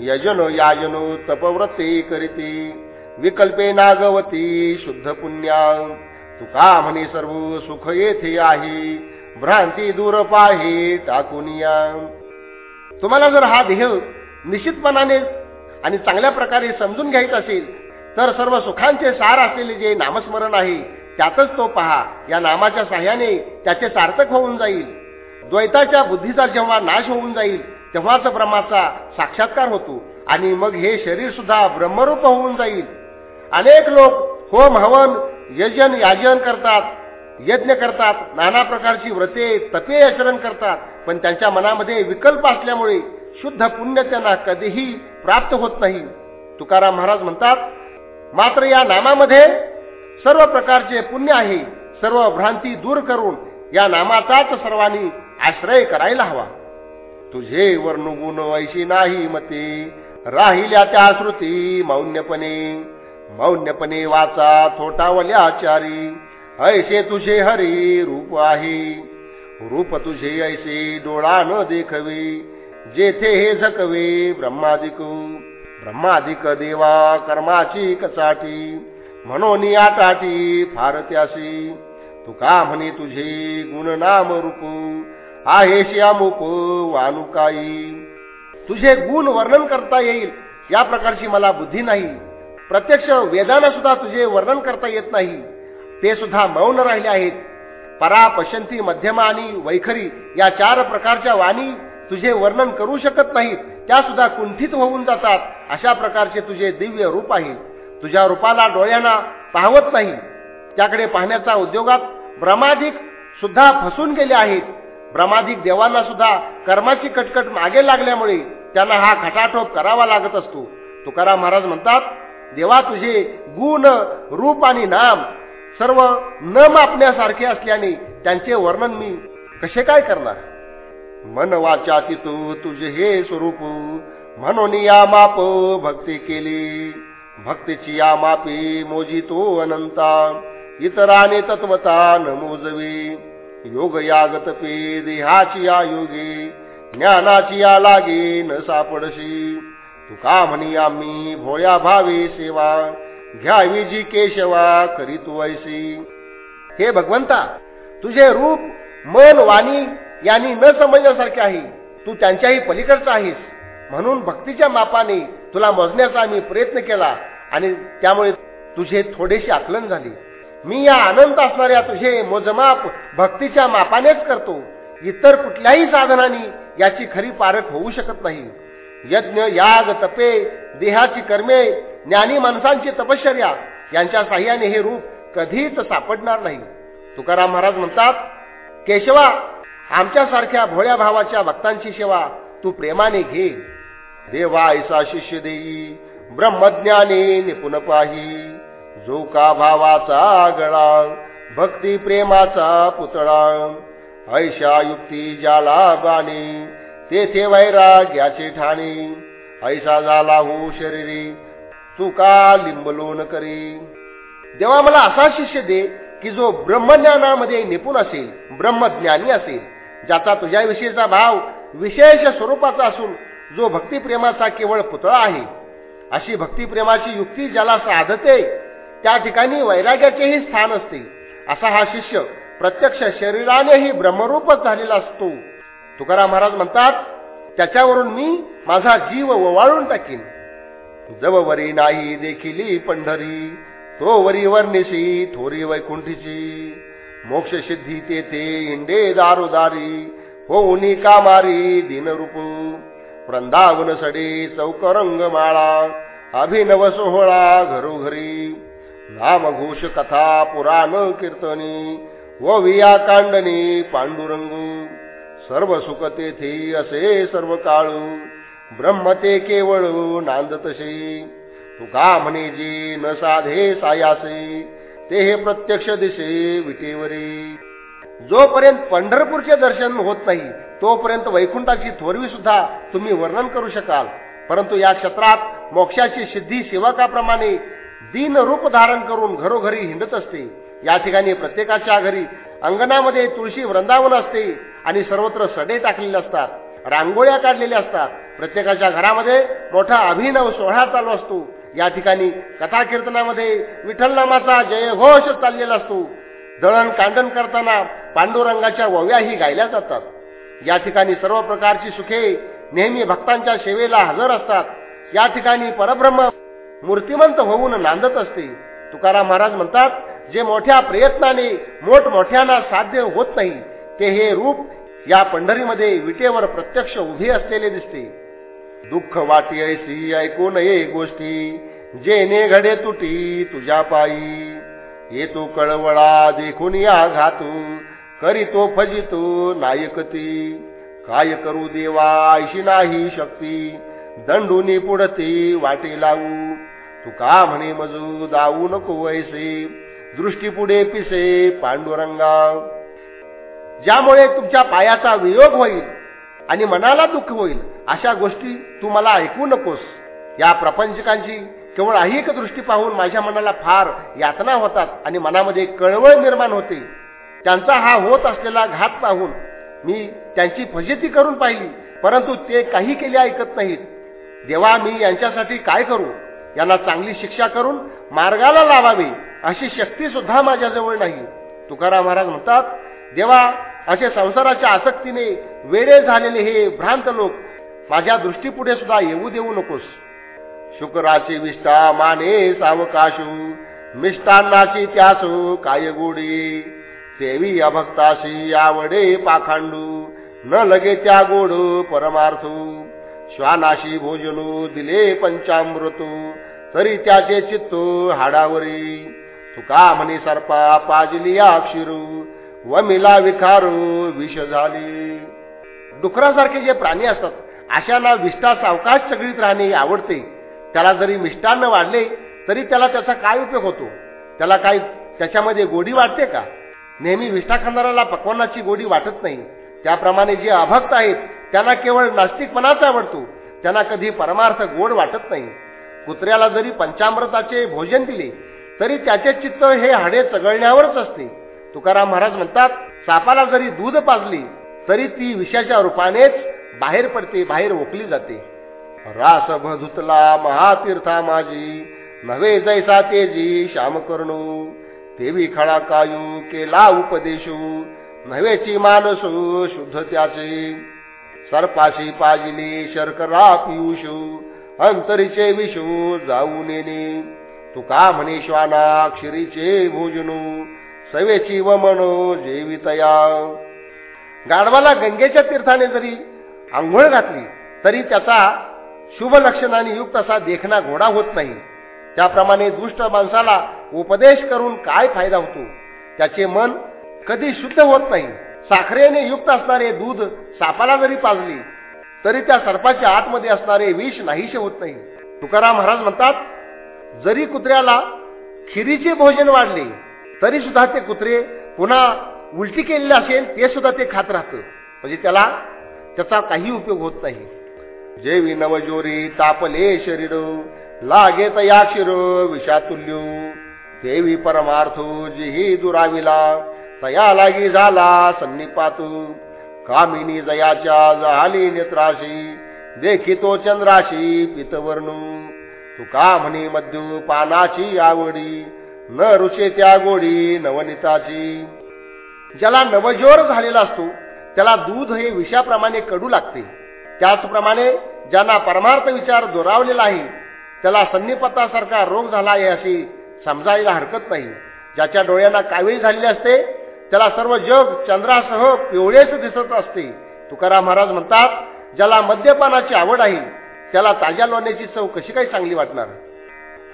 Speaker 1: यजनो याजनो तपव्रते करीते विकल्पे नागवती शुद्ध पुण्या. तुका म्हणे सर्व सुख येथे आहे भ्रांती दूर पाहे टाकून तुम्हाला जर हा देह निश्चितपणाने आणि चांगल्या प्रकारे समजून घ्यायचं असेल तर सर्व सुखांचे सार असलेले जे नामस्मरण आहे त्यातच तो पहा. या नामाच्या साह्याने त्याचे सार्थक होऊन जाईल. द्वैताच्या बुद्धीचा जेव्हा नाश होऊन जाईल तेव्हाच ब्रह्माचा साक्षात्कार होतो. आणि मग हे शरीर सुद्धा ब्रह्मरूप होऊन जाईल. अनेक लोक होम हवन यजन याजन करतात यज्ञ करतात नाना प्रकारची व्रते तपे आचरण करतात. पण त्यांच्या मनामध्ये विकल्प असल्यामुळे शुद्ध पुण्य त्यांना कधीही प्राप्त होत नाही. तुकाराम महाराज म्हणतात मात्र या नामामध्ये सर्व प्रकारचे पुण्य आहे. सर्व भ्रांती दूर करून या नामाचाच सर्वांनी आश्रय करायला हवा. तुझे वर्णगुण ऐशी नाही मते. राहिल्या त्या श्रुती मौन्यपणे. मौन्यपणे वाचा थोटावल्या आचारी ऐसे तुझे हरी रूप आहे. रूप तुझे ऐसे डोळा न देखवे. जेथे हे झकवे ब्रह्मादिक. ब्रह्मादिक देवा कर्माची कचाटी म्हणून आटाटी फार त्यासी. तुका म्हणे तुझे गुणनाम रूप आहे श्यामुप वानुकाई. तुझे गुण वर्णन करता येईल या प्रकारची मला बुद्धी नाही. प्रत्यक्ष वेदांना सुद्धा तुझे वर्णन करता येत नाही. ते सुद्धा मौन राहिले आहेत. परा पशंती मध्यमा आणि वैखरी या चार प्रकारच्या वाणी तुझे वर्णन करू शकत नाहीत त्या सुद्धा कुंठित होऊन जातात. अशा प्रकारचे तुझे दिव्य रूप आहे. तुझ्या रूपाला डोळ्यांना पाहवत नाही. त्याकडे पाहण्याचा उद्योगात ब्रमाधिक सुद्धा फसून गेले आहेत. ब्रमाधिक देवांना सुद्धा कर्माची कटकट मागे लागल्यामुळे त्यांना हा खटाटोप करावा लागत असतो. तुकाराम महाराज म्हणतात देवा तुझे गुण रूप आणि नाम सर्व न मापण्यासारखे असल्याने त्यांचे वर्णन मी कसे काय करणार? मन वाचा तू तुझे हे स्वरूप. म्हणून या माप भक्ती केली. भक्तीची या मापी मोजी तो अनंता. इतराने तत्वता न मोजवे. योग यागत पे देहाची या योगे. ज्ञानाची या लागे न सापडशी. तुका म्हणी आम्ही भोळ्या भावे सेवा. घ्यावी जी केशवा करीत वैसी. हे भगवंता तुझे रूप मन वाणी यांनी न समजण्यासारखे आहे. तू त्यांच्याही पलीकडचा आहेस. म्हणून भक्तीच्या मापाने तुला मोजण्याचा मी प्रयत्न केला आणि त्यामुळे तुझे थोडेसे आकलन झाले. मी या आनंद असणाऱ्या तुझे मोजमाप भक्तीच्या मापानेच करतो. इतर कुठल्याही साधनांनी याची खरी पारख होऊ शकत नाही. यज्ञ याग तपे देहाची कर्मे ज्ञानी माणसांची तपश्चर्या यांच्या साह्याने हे रूप कधीच सापडणार नाही. तुकाराम महाराज म्हणतात केशवा आमच्यासारख्या भोळ्या भावाच्या भक्तांची सेवा तू प्रेमाने घे. देवा ऐसा शिष्य देई ब्रह्मज्ञाने निपुण पाही. जो का भावाचा गळा भक्ती प्रेमाचा पुतळा ऐशा युक्ती ज्याला बाणे तेथे वैराग्याचे ठाणे. ऐसा झाला हो शरीरी चुका लिंबलोन करी. देवा मला असा शिष्य दे की जो ब्रह्मज्ञानामध्ये निपुण असेल ब्रह्मज्ञानी असेल. ज्याचा तुझ्याविषयीचा भाव विशेष स्वरूपाचा असून जो भक्तिप्रेमाचा केवळ पुतळा आहे. अशी भक्तिप्रेमाची युक्ती ज्याला साधते त्या ठिकाणी वैराग्याचेही स्थान असते. असा हा शिष्य प्रत्यक्ष शरीरानेही ब्रह्मरूपच झालेला असतो. तुकाराम महाराज म्हणतात त्याच्यावरून मी माझा जीव ओवाळून टाकीन. जववरी नाही देखील पंढरी तो वरी निशी थोरी वैकुंठीची. मोक्ष सिद्धी तेथे इंडे दारोदारी होऊनी कामारी दिनरूप वृंदावन सडे चौकरंग माळा अभिनव सोहळा घरोघरी नामघोष कथा पुराण कीर्तनी व विया कांडणी पांडुरंग सर्व सुख तेथे असे सर्व काळू ब्रह्मते केवळ नांदतसे तुका म्हणे जे न साधे सायासे ते हे प्रत्यक्ष दिसे विटेवरी. जोपर्यंत पंढरपूरचे दर्शन होत नाही तोपर्यंत वैकुंठाची थोरवी सुद्धा तुम्ही वर्णन करू शकाल. परंतु या क्षेत्रात मोक्षाची सिद्धी सेवकाप्रमाणे दिन रूप धारण करून घरोघरी हिंडत असते. या ठिकाणी प्रत्येकाच्या घरी अंगणामध्ये तुळशी वृंदावन असते आणि सर्वत्र सडे टाकलेले असतात रांगोळ्या काढलेल्या असतात. प्रत्येकाच्या घरामध्ये मोठा अभिनव सोहळा चालू असतो. या ठिकाणी कथा कीर्तनामध्ये विठ्ठलनामाचा जयघोष चाललेला असतो. दळण कांडण करताना पांडुरंगाच्या वव्याही गायल्या जातात. या ठिकाणी सर्व प्रकारची सुखे नेहमी भक्तांच्या सेवेला हजर असतात. या ठिकाणी परब्रह्म मूर्तिमंत होऊन नांदत असते. तुकाराम महाराज म्हणतात जे मोठ्या प्रयत्नाने मोठमोठ्याना साध्य होत नाही ते हे रूप या पंढरीमध्ये विटेवर प्रत्यक्ष उभे असलेले दिसते. दुःख वाटी ऐसी ऐकू नये गोष्टी जेने घडे तुटी तुझ्या पायी. येतो कळवळा देखून या घातू करीतो फजितो नायकती काय करू देवा ऐशी नाही शक्ती दंडुनी पुढती वाटे लावू. तू का म्हणे मजू जाऊ नको ऐसे दृष्टी पुढे पिसे पांडुरंगा. ज्यामुळे तुमच्या पायाचा वियोग होईल आणि मनाला दुःख होईल अशा गोष्टी तू मला ऐकू नकोस. या प्रपंचकांची केवळ ऐहिक दृष्टी पाहून माझ्या मनाला फार यातना होतात आणि मनामध्ये कळवळ निर्माण होते. त्यांचा हा होत असलेला घात पाहून मी त्यांची फजिती करून पाहिली परंतु ते काही केले ऐकत नाहीत. देवा मी यांच्यासाठी काय करू? यांना चांगली शिक्षा करून मार्गाला लावावी अशी शक्ती सुद्धा माझ्याजवळ नाही. तुकाराम महाराज म्हणतात देवा असे संसाराच्या आसक्तीने वेडे झालेले हे भ्रांत लोक माझ्या दृष्टीपुढे सुद्धा येऊ देऊ नकोस. शुक्राची विष्ठा माने सावकाशू मिष्टान्नाची त्यासू काय गोडी देवी अभक्ताशी आवडे पाखांडू न लगे त्या गोड परमार्थू. श्वानाशी भोजनू दिले पंचामृतू तरी त्याचे चित्तो हाडावरी. तुका म्हणे सर्पा पाजली अक्षिरू व मिला विखारू विष झाली. डुकरासारखे जे प्राणी असतात अशांना विष्ठा सावकाश चगळीत राहणे आवडते. त्याला जरी मिष्टान्न वाढले तरी त्याला त्याचा काय उपयोग होतो? त्याला काय त्याच्यामध्ये गोडी वाटते का? नेहमी विष्ठा खाणाऱ्याला पकवानाची गोडी वाटत नाही. त्याप्रमाणे जे अभक्त आहेत त्यांना केवळ नास्तिकपणाच आवडतो. त्यांना कधी परमार्थ गोड वाटत नाही. कुत्र्याला जरी पंचामृताचे भोजन दिले तरी त्याचे चित्त हे हाडे चगळण्यावरच असते. तुकाराम महाराज म्हणतात सापाला जरी दूध पाजली तरी ती विषाच्या रूपानेच बाहेर पडते बाहेर ओकली जाते. रास भधुतला महातीर्था माझी नव्हे जैसा तेजी श्याम करणू. देवी खळा कायू केला उपदेशू नव्हेची मानसू शुद्ध त्याचे. सर्पाशी पाजिली शर्करा पियुषू अंतरीचे विषू जाऊ नेने तुका म्हणे श्वाना क्षिरीचे भोजनू सवेची व मनो जेवितया. गाढवाला गंगेच्या तीर्थाने जरी आंघोळ घातली तरी त्याचा शुभ लक्षणाने युक्त असा देखणा घोडा होत नाही. त्याप्रमाणे दुष्ट माणसाला उपदेश करून काय फायदा होतो? त्याचे मन कधी शुद्ध होत नाही. साखरेने युक्त असणारे दूध सापाला जरी पाजली तरी त्या सर्पाच्या आतमध्ये असणारे विष नाहीसे होत नाही. तुकाराम महाराज म्हणतात जरी कुत्र्याला खिरीचे भोजन वाढले तरी सुद्धा ते कुत्रे पुन्हा उलटी केलेले असेल ते सुद्धा ते खात राहतं. म्हणजे त्याला त्याचा काही उपयोग होत नाही. जेवी नवजोरी तापले शरीर लागे तया शिर विषातुल्य. देवी परमार्थो जिही दुराविला तया लागी झाला संनिपातू कामिनी जयाच्या झाली नेत्राशी देखी तो चंद्राशी पितवर्णू. तुका म्हणी मध्य पानाची आवडी न रुचे त्या गोडी नवनिताची ज्याला नवजोर झालेला असतो त्याला दूध हे विषाप्रमाणे कडू लागते. त्याचप्रमाणे ज्यांना परमार्थ विचार दुरावलेला आहे त्याला संनिपतासारखा रोग झाला आहे अशी समजायला हरकत नाही. ज्याच्या डोळ्यांना कावीळ झालेली असते त्याला सर्व जग चंद्रासह पिवळेच दिसत असते. तुकाराम महाराज म्हणतात ज्याला मद्यपानाची आवड आहे त्याला ताज्या लोण्याची चव कशी काही चांगली वाटणार?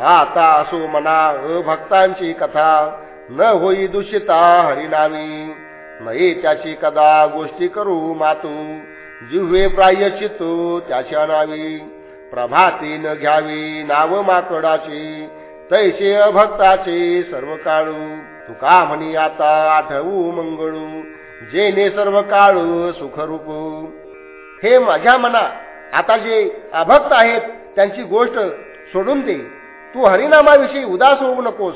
Speaker 1: आता असो मना अभक्तांची कथा. न होई दुषिता हरिनामी. नये त्याची कदा गोष्टी करू मातू. जिव्हे प्रायचितो त्याच्या नावी. प्रभाती न घ्यावी नाव माकडाची. तैसे अभक्ताचे सर्व काळू. तुका म्हणी आता आठवू मंगळू. जेने सर्व काळू सुखरूप. हे माझ्या मना. आता जे अभक्त आहेत त्यांची गोष्ट सोडून दे. तू हरिनामाविषयी उदास होऊ नकोस.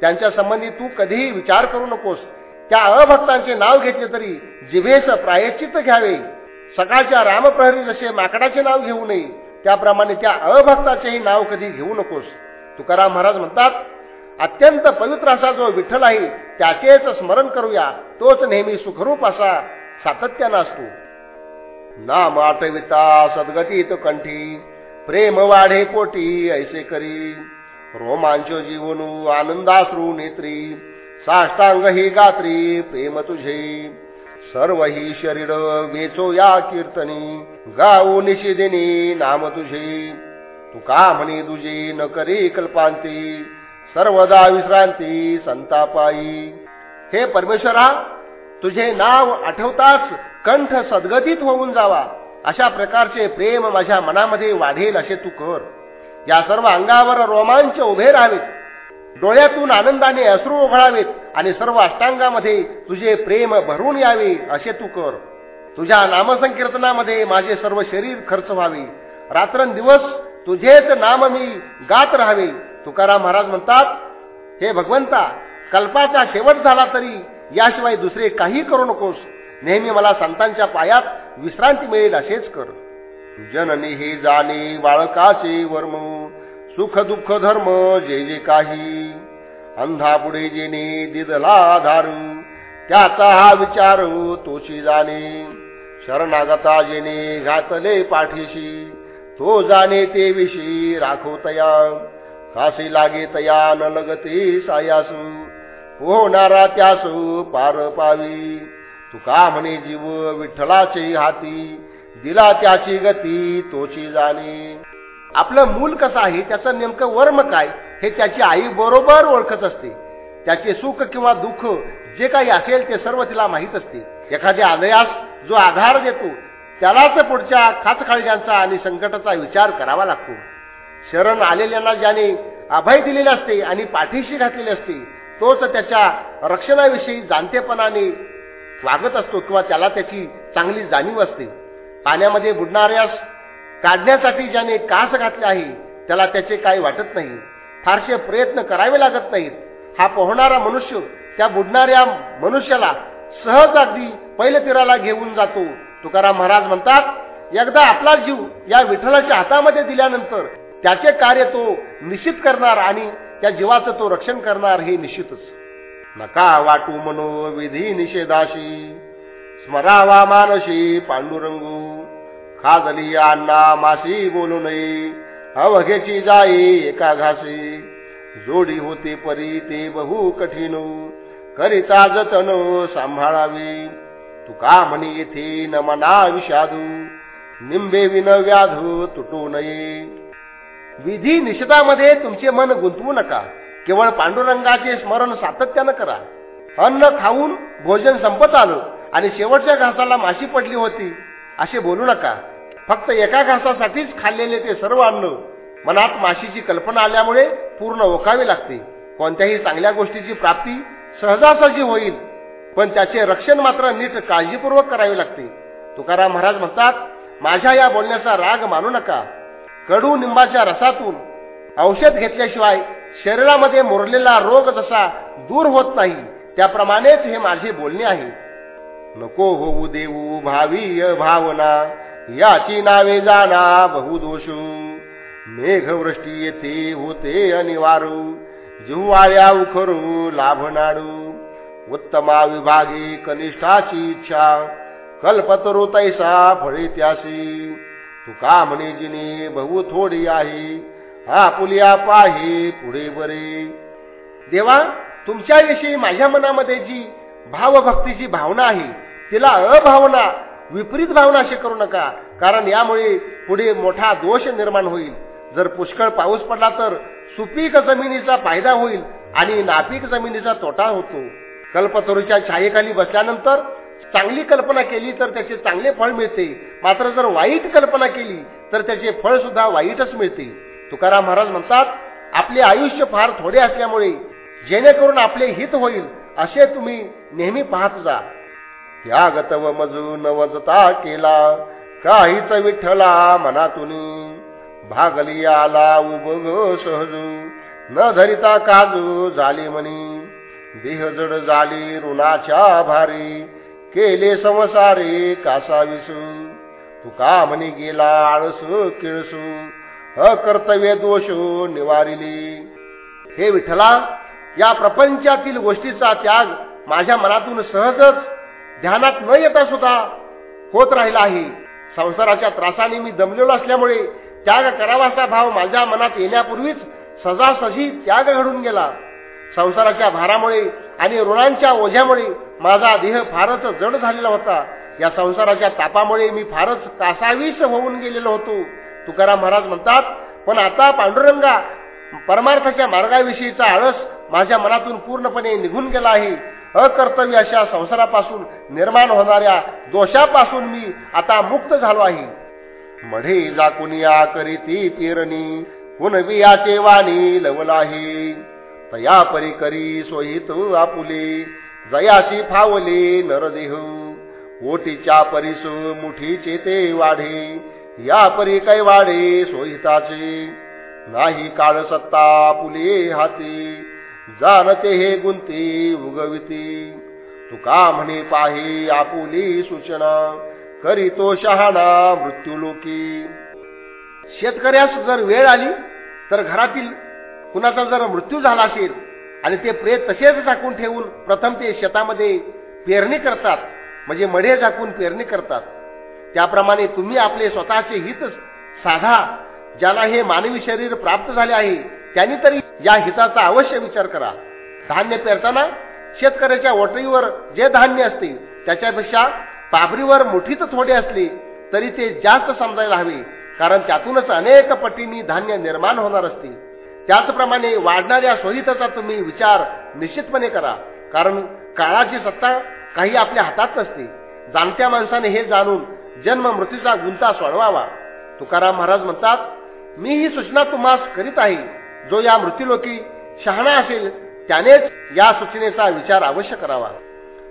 Speaker 1: त्यांच्या संबंधी तू कधीही विचार करू नकोस. त्या अभक्तांचे नाव घेतले तरी जिभेस प्रायश्चित घ्यावे. सकाळच्या रामप्रहरी जसे माकडाचे नाव घेऊ नये त्याप्रमाणे त्या अभक्ताचेही नाव कधी घेऊ नकोस. तुकाराम महाराज म्हणतात अत्यंत पवित्र असा जो विठ्ठल आहे त्याचेच स्मरण करूया. तोच नेहमी सुखरूप असा सातत्यानं असतो. नाम आठविता सद्गतीत कंठी। प्रेम वाढे पोटी ऐसे करी. रोमांच जीवनू आनंदाश्रू नेत्री. साष्टांग ही गात्री प्रेम तुझे. सर्व ही शरीर वेचो या कीर्तनी. गाऊ निशिदिनी नाम तुझे. तू का म्हणे तुझे न करी कल्पांती. सर्वदा विश्रांती संतापाई. हे परमेश्वरा तुझे नाव आठवताच कंठ सद्गतीत होऊन जावा. अशा प्रकारचे प्रेम माझ्या मनामध्ये वाढेल असे तू कर. या सर्व अंगावर रोमांच उभे राहावेत. डोळ्यातून आनंदाने अश्रू उघळावेत आणि सर्व अष्टांगामध्ये तुझे प्रेम भरून यावे असे तू कर. तुझ्या नामसंकीर्तनामध्ये माझे सर्व शरीर खर्च व्हावे. रात्रंदिवस तुझेच नाम मी गात राहावे. तुकाराम महाराज म्हणतात हे भगवंता कल्पाचा शेवट झाला तरी याशिवाय दुसरे काही करू नकोस. नेहमी मला संतांच्या पायात विश्रांती मिळेल असेच कर. जननी हे जाणे बाळकाचे वर्म सुख दुःख धर्म जे जे काही. अंधा पुढे जेने दिदला धारू त्याचा हा विचार तोची जाणे. शरणागता जेने घातले पाठीशी तो जाणे ते विषयी राखो तया कासे लागे तया न लगते सायासू पोहणारा त्यासू पार पावी. तुका म्हणे जीव विठ्ठलाचे हाती दिला त्याची गती तोची जाणे. आपलं मूल कसं आहे त्याचं नेमकं वर्म काय हे त्याची आई बरोबर ओळखत असते. त्याचे सुख किंवा दुःख जे काही असेल ते सर्व तिला माहीत असते. एखाद्या आदयास जो आधार देतो त्यालाच पुढच्या खाचखाळज्यांचा आणि संकटाचा विचार करावा लागतो. शरण आलेल्यांना ज्याने अभय दिलेले असते आणि पाठीशी घातलेले असते तोच त्याच्या रक्षणाविषयी जाणतेपणाने वागत असतो किंवा त्याला त्याची चांगली जाणीव असते. पाण्यामध्ये बुडणाऱ्यास काढण्यासाठी ज्याने कास घातले आहे त्याला त्याचे काही वाटत नाही. फारसे प्रयत्न करावे लागत नाहीत. हा पोहणारा मनुष्य त्या बुडणाऱ्या मनुष्याला सहज अगदी पहिले तीराला घेऊन जातो. तुकाराम महाराज म्हणतात एकदा आपला जीव या विठ्ठलाच्या हातामध्ये दिल्यानंतर त्याचे कार्य तो निश्चित करणार आणि त्या जीवाचं तो रक्षण करणार हे निश्चितच. नका वाटू मनो विधी निषेधाशी. स्मरावा मानशी पांडुरंगू. खाजली अण्णा मासी बोलू नये. अवघेची जाई एका घासी. जोडी होते परी ते बहु कठीण. करिता जतन सांभाळावी. तुका म्हणी येथे न मना विषादू. निंबे विन व्याधू तुटू नये. विधी निषेधामध्ये तुमचे मन गुंतवू नका. केवळ पांडुरंगाचे स्मरण सातत्यानं करा. अन्न खाऊन भोजन संपत आलं आणि शेवटच्या घासाला माशी पडली होती असे बोलू नका. फक्त एका घासासाठीच खाल्लेले ते सर्व अन्न. मनात माशीची कल्पना आल्यामुळे पूर्ण ओकावे लागते. कोणत्याही चांगल्या गोष्टीची प्राप्ती सहजासहजी होईल पण त्याचे रक्षण मात्र नीट काळजीपूर्वक करावे लागते. तुकाराम महाराज म्हणतात माझ्या या बोलण्याचा राग मानू नका. कडू निंबाच्या रसातून औषध घेतल्याशिवाय शरीरामध्ये मुरलेला रोग जसा दूर होत नाही त्याप्रमाणेच हे माझे बोलणे आहे. नको होऊ देऊ भावी भावना याची नावे जाना बहुदोषू. मेघवृष्टी येथे होते अनिवारू जिव्हाळ्या उखरू लाभनाडू उत्तमा विभागी कनिष्ठाची इच्छा कल्पतरु तैसा फळे त्यासी. तुका म्हणे जिने बहु थोडी आहे हा पुलिया पाही पुढे बरे देवा तुमच्याविषयी माझ्या मनामध्ये जी भावभक्तीची भावना आहे तिला अभावना विपरीत भावना अशी करू नका कारण यामुळे पुढे मोठा दोष निर्माण होईल. जर पुष्कळ पाऊस पडला तर सुपीक जमिनीचा फायदा होईल आणि नापीक जमिनीचा तोटा होतो. कल्पतरूच्या छायेखाली बसल्यानंतर चांगली कल्पना केली तर त्याचे चांगले फळ मिळते. मात्र जर वाईट कल्पना केली तर त्याचे फळ सुद्धा वाईटच मिळते. तुकाराम महाराज म्हणतात आपले आयुष्य फार थोडे असल्यामुळे जेणेकरून आपले हित होईल असे तुम्ही नेहमी पाहत जा. त्यागत व मजू नवजता केला काहीच विठ्ठला मनातून. भागली आला उभग सहजू न धरिता काजू झाली म्हणी. देह जड झाली ऋणाच्या भारी केले संसारे कासाविसू. तुका म्हणी गेला आळसू किळसू अकर्तव्य दोष निवारिली. हे विठला या प्रपंचातील गोष्टीचा त्याग माझ्या मनातून सहजच ध्यानात न येता सुद्धा होत राहिला आहे. संसाराच्या त्रासाने मी दमलेलो असल्यामुळे त्याग करावाचा भाव माझ्या मनात येण्यापूर्वीच सजासजी त्याग घडून गेला. संसाराच्या भारामुळे आणि ऋणांच्या ओझ्यामुळे माझा देह फारच जड झालेला होता. या संसाराच्या तापामुळे मी फारच कासावीस होऊन गेलेलो होतो. तुकाराम महाराज म्हणतात पण आता पांडुरंगा परमार्थाच्या मार्गाविषयीचा आळस माझ्या मनातून पूर्णपणे निघून गेला आहे. अकर्तव्य अशा संसारापासून निर्माण होणाऱ्या दोषापासून मी आता मुक्त झालो आहे. मढे जाकुनिया करीती पेरणी पुनवियाचे वाणी लवलाही. तया परी करी सोयीत आपुले जयाशी फावले नरदेह. ओटीच्या परिस मुठीचे ते वाढे. या परी काही वाढे सोहिताचे नाही काळ सत्ता पुले हाती. जाणते हे गुंती उगविती. तुका म्हणे पाही आपुली सूचना. करीतो शहाणा मृत्यूलोकी. शेतकऱ्यास जर वेळ आली तर घरातील कुणाचा जर मृत्यू झाला असेल आणि ते प्रेत तसेच झाकून ठेवून प्रथम ते शेतामध्ये पेरणी करतात म्हणजे मढे झाकून पेरणी करतात त्याप्रमाणे तुम्ही आपले स्वतःचे हित साधा ज्याला हे मानवी शरीर प्राप्त झाले आहे त्यांनी तरी या हिताचा अवश्य विचार करा. धान्य पेरताना शेतकऱ्याच्या वटईवर जे धान्य असते त्याच्यापेक्षा पाबरीवर मुठीत थोडे असले तरी ते जास्त समजायला हवे कारण त्यातूनच अनेक पटींनी धान्य निर्माण होणार असते. त्याचप्रमाणे वाढणाऱ्या स्वहिताचा तुम्ही विचार निश्चितपणे करा कारण काळाची सत्ता काही आपल्या हातात नसते. जाणत्या माणसाने हे जाणून जन्म मृत्यूचा गुंता सोडवावा. तुकाराम महाराज म्हणतात मी ही सूचना तुम्हास करीत आहे. जो या मृत्यूलोकी शहाणा असेल त्यानेच या सूचनेचा विचार अवश्य करावा.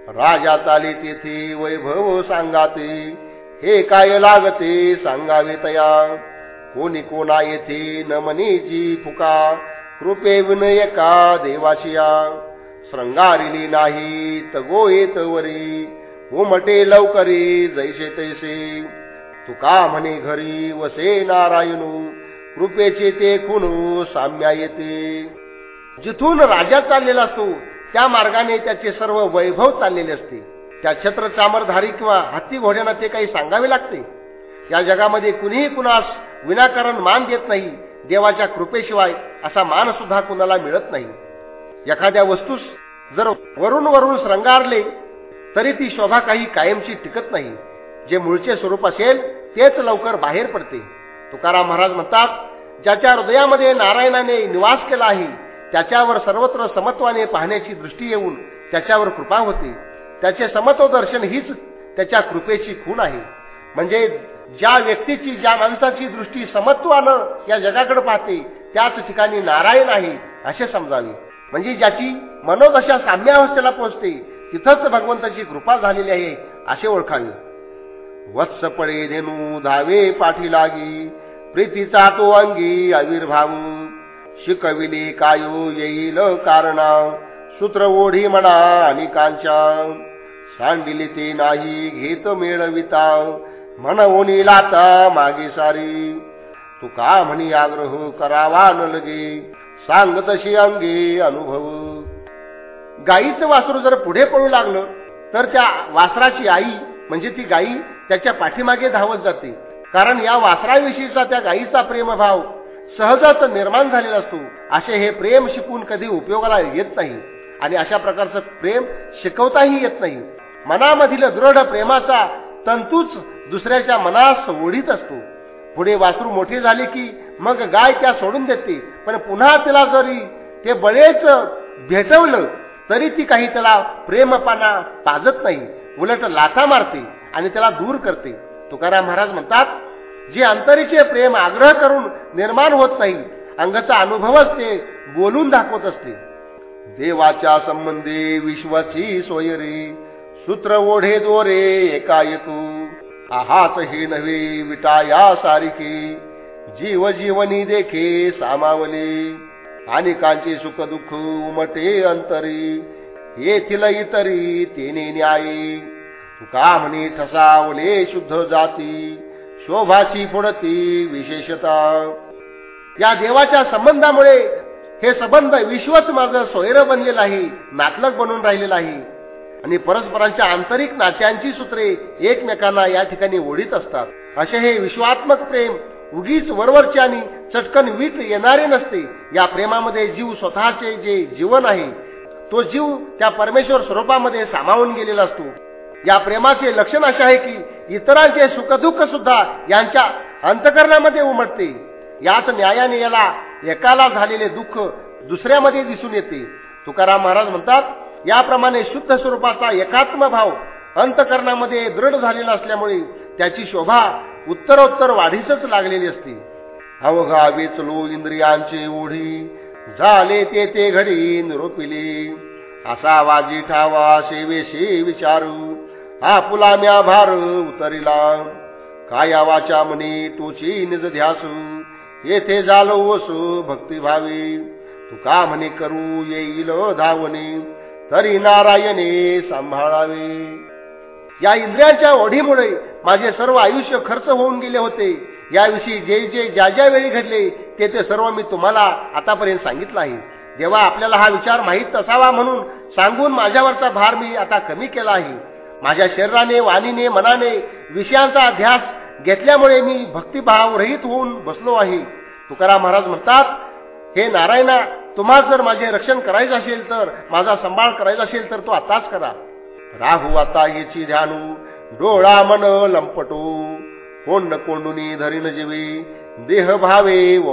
Speaker 1: राजा चाली तेथे वैभव सांगाते. हे काय लागते सांगावे तया. कोणी कोणा येथे न मनीची फुका. कृपे विनयका देवाशिया. श्रंगारिली नाही तगो येत वरी उमटे लवकरी जैसे तैसे. तुका म्हणे घरी वसे नारायणू कृपेचे ते खुणू साम्या येते. जिथून राजा चाललेला असतो त्या मार्गाने त्याचे सर्व वैभव चाललेले असते. त्या छत्र चामरधारी किंवा हत्ती घोड्यांना ते काही सांगावे लागते? या जगामध्ये कुणीही कुणास विनाकारण मान देत नाही देवाच्या कृपेशिवाय असा मान सुद्धा कुणाला मिळत नाही. एखाद्या वस्तूस जर वरून वरून श्रंगारले तरी ती शोभा काही कायमची टिकत नाही. जे मूळचे स्वरूप असेल तेच लवकर बाहेर पडते. तुकाराम महाराज म्हणतात ज्याच्या हृदयामध्ये नारायणाने निवास केला आहे त्याच्यावर सर्वत्र समत्वाने पाहण्याची दृष्टी येऊन त्याच्यावर कृपा होते. त्याचे समत्व दर्शन हीच त्याच्या कृपेची खूण आहे. म्हणजे ज्या व्यक्तीची ज्या माणसाची दृष्टी समत्वानं या जगाकडे पाहते त्याच ठिकाणी नारायण आहे असे समजावे. म्हणजे ज्याची मनोदशा साम्यावस्थेला पोहोचते तिथंच भगवंताची कृपा झालेली आहे असे ओळखावे. वत्स पडे धेनू धावे पाठी लागी प्रीतीचा तो अंगी आविर्भाव. शिकविले कायो येईल कारणा सूत्र ओढी म्हणा आणि कांचा. सांडिले ते नाही घेत मेळविता म्हणवणी लाता मागे सारी. तू का म्हणी आग्रह करावा न लगे सांग तशी अंगी अनुभव. गाईचं वासरू जर पुढे पडू लागलं तर त्या वासराची आई म्हणजे ती गायी त्याच्या पाठीमागे धावत जाते. कारण या वासराविषयीचा त्या गायीचा प्रेमभाव सहजच निर्माण झालेला असतो. असे हे प्रेम शिकून कधी उपयोगाला येत नाही. आणि अशा प्रकारचं प्रेम शिकवताही येत नाही. मनामधील दृढ प्रेमाचा तंतूच दुसऱ्याच्या मनास ओढीत असतो. पुढे वासरू मोठे झाले की मग गाय त्या सोडून देते. पण पुन्हा तिला जरी ते बळेच भेटवलं तरी ती काही त्याला प्रेमपाना पाजत नाही. उलट लाथा मारते आणि त्याला दूर करते. तुकाराम महाराज म्हणतात जे अंतरीचे प्रेम आग्रह करून निर्माण होत नाही अंगाचा अनुभवच ते बोलून दाखवत असते. देवाच्या संबंधी विश्वाची सोयरे सूत्र ओढे दोरे एकायकू आहात हे नव्हे विटाया सारिके जीव जीवनी देखे सामावले. आणि कांचे सुख दुःख उमटे अंतरी. येथील इतरी तेने न्यायी. तुका म्हणे ठसावले शुद्ध जाती. शोभाची पुढती विशेषता. या देवाच्या संबंधामुळे हे संबंध विश्वच माझं सोयर बनलेलं आहे नातलक बनून राहिलेलं आहे. आणि परस्परांच्या आंतरिक नात्यांची सूत्रे एकमेकांना या ठिकाणी ओढीत असतात. असे हे विश्वात्मक प्रेम उगीच वरवरचे आणि चटकन वीट येणारे नसते. या प्रेमामध्ये जीव स्वतःचे जे जीवन आहे तो जीव त्या परमेश्वर स्वरूपामध्ये सामावून गेलेला असतो. या प्रेमाचे लक्षण असे आहे की इतरांचे सुखदुःख सुद्धा यांच्या अंतकरणामध्ये उमटते. याच न्यायाने याला एकाला झालेले दुःख दुसऱ्यामध्ये दिसून येते. तुकाराम महाराज म्हणतात याप्रमाणे शुद्ध स्वरूपाचा एकात्म भाव अंतकरणामध्ये दृढ झालेला असल्यामुळे त्याची शोभा उत्तरोत्तर वाढीसच लागलेली असते. अवघा वेचलो इंद्रियांचे ओढी. झाले ते ते घडी निरोपिले. असा वाजी ठावा सेवेशी विचारू. हा पुलाम्या भार उतरिला. काया वाचा म्हणे तोची निज ध्यासू. येथे झालो वसू भक्तिभावी. तू का म्हणे करू येईल धावणे. तरी नारायणे सांभाळावे. या इंद्रियांच्या ओढीमुळे माझे सर्व आयुष्य खर्च होऊन गेले होते. याविषयी जे जे ज्या ज्या वेळी घडले ते ते सर्व मी तुम्हाला आतापर्यंत सांगितलं आहे. जेव्हा आपल्याला हा विचार माहीत असावा म्हणून सांगून माझ्यावरचा भार मी आता कमी केला आहे. माझ्या शरीराने वाणीने मनाने विषयांचा अध्यास घेतल्यामुळे मी भक्तिभाव रहित होऊन बसलो आहे. तुकाराम महाराज म्हणतात हे नारायणा तुम्हाला जर माझे रक्षण करायचं असेल तर माझा सांभाळ करायचा असेल तर तो आताच करा. राहू आता याची ध्यानू डोळा मन लंपटू. कोंड कोंडुनी धरीन जीवी. देह भावे व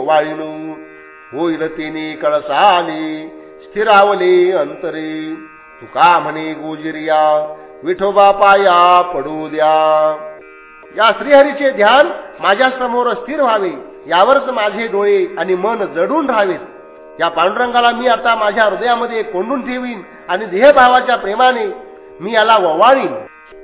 Speaker 1: होईल तिने कळसाले स्थिरावले अंतरे. तुका म्हणे गोजिरिया विठोबा पाया पडू द्या. या श्रीहरीचे ध्यान माझ्यासमोर स्थिर व्हावे. यावरच माझे डोळे आणि मन जडून राहावेत. या पांडुरंगाला मी आता माझ्या हृदयामध्ये कोंडून ठेवीन आणि देहभावाच्या प्रेमाने मी याला ववाळीन.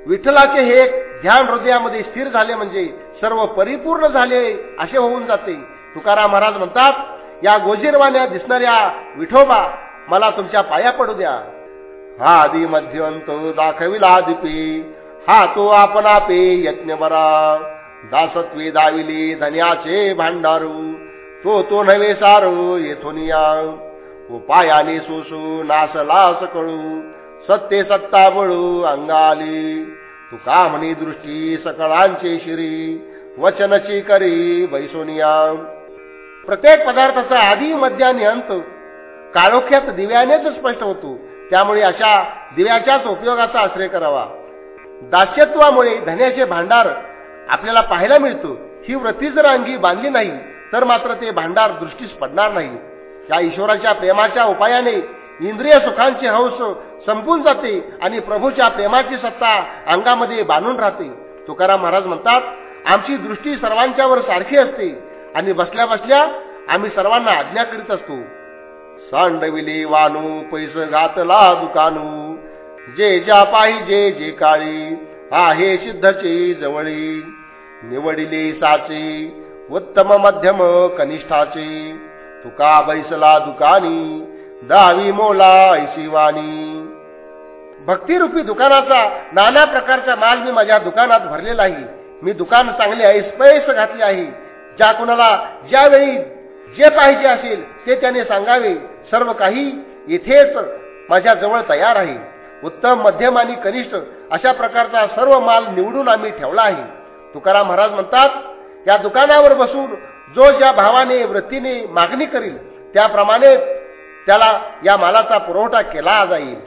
Speaker 1: विठ्ठलाचे हे ध्यान हृदयामध्ये स्थिर झाले म्हणजे सर्व परिपूर्ण झाले असे होऊन जाते. तुकाराम महाराज म्हणतात या गोजीरवाण्या दिसणाऱ्या विठोबा मला तुमच्या पाया पडू द्या. हा आधी मध्यंत दाखविला दिपी हा तो आपण आपे यज्ञ बरा दासत्वे दाविले धन्याचे भांडारू तो तो नव्हे सारू येथून या. उपायाने सोसू नासलास कळू सत्ते सत्ता बळू अंगाली. तुका म्हणी दृष्टी सकळांचे शिरी वचनची करी बैसोनिया प्रत्येक पदार्थाचा आधी मध्याने अंत काळोख्यात दिव्यानेच स्पष्ट होतो. त्यामुळे अशा दिव्याच्याच उपयोगाचा आश्रय करावा. दास्यत्वामुळे धन्याचे भांडार आपल्याला पाहायला मिळतो. ही व्रती जर अंगी बांधली नाही तर मात्र ते भांडार दृष्टीस पडणार नाही. या ईश्वराच्या प्रेमाच्या उपायाने इंद्रिय सुखांची हौस संपून जाते आणि प्रभूच्या प्रेमाची सत्ता अंगामध्ये बांधून राहते. तुकाराम महाराज म्हणतात आमची दृष्टी सर्वांच्यावर सारखी असते आणि बसल्या बसल्या आम्ही सर्वांना आज्ञा करीत असतो. सांडविले वानू पैस घातला दुकानू. जे ज्या पाहिजे जे काळी आहे सिद्धचे जवळी. निवडिले साचे उत्तम मध्यम कनिष्ठाचे. तुका बैसला दुकानी दावी मोला ऐशी वाणी भक्तिरूपी दुकानाचा नाना प्रकारचा माल मी माझ्या दुकानात भरलेला आहे. मी दुकान चांगले आहे स्पैस घातले आहे. ज्या कुणाला ज्यावेळी जे पाहिजे असेल ते त्याने सांगावे. सर्व काही इथेच माझ्या जवळ तयार आहे. उत्तम मध्यम आणि कनिष्ठ अशा प्रकारचा सर्व माल निवडून आम्ही ठेवला आहे. तुकाराम महाराज म्हणतात या दुकानावर बसून जो ज्या भावाने वृत्तीने मागणी करील त्याप्रमाणे त्याला या मालाचा पुरवठा केला जाईल.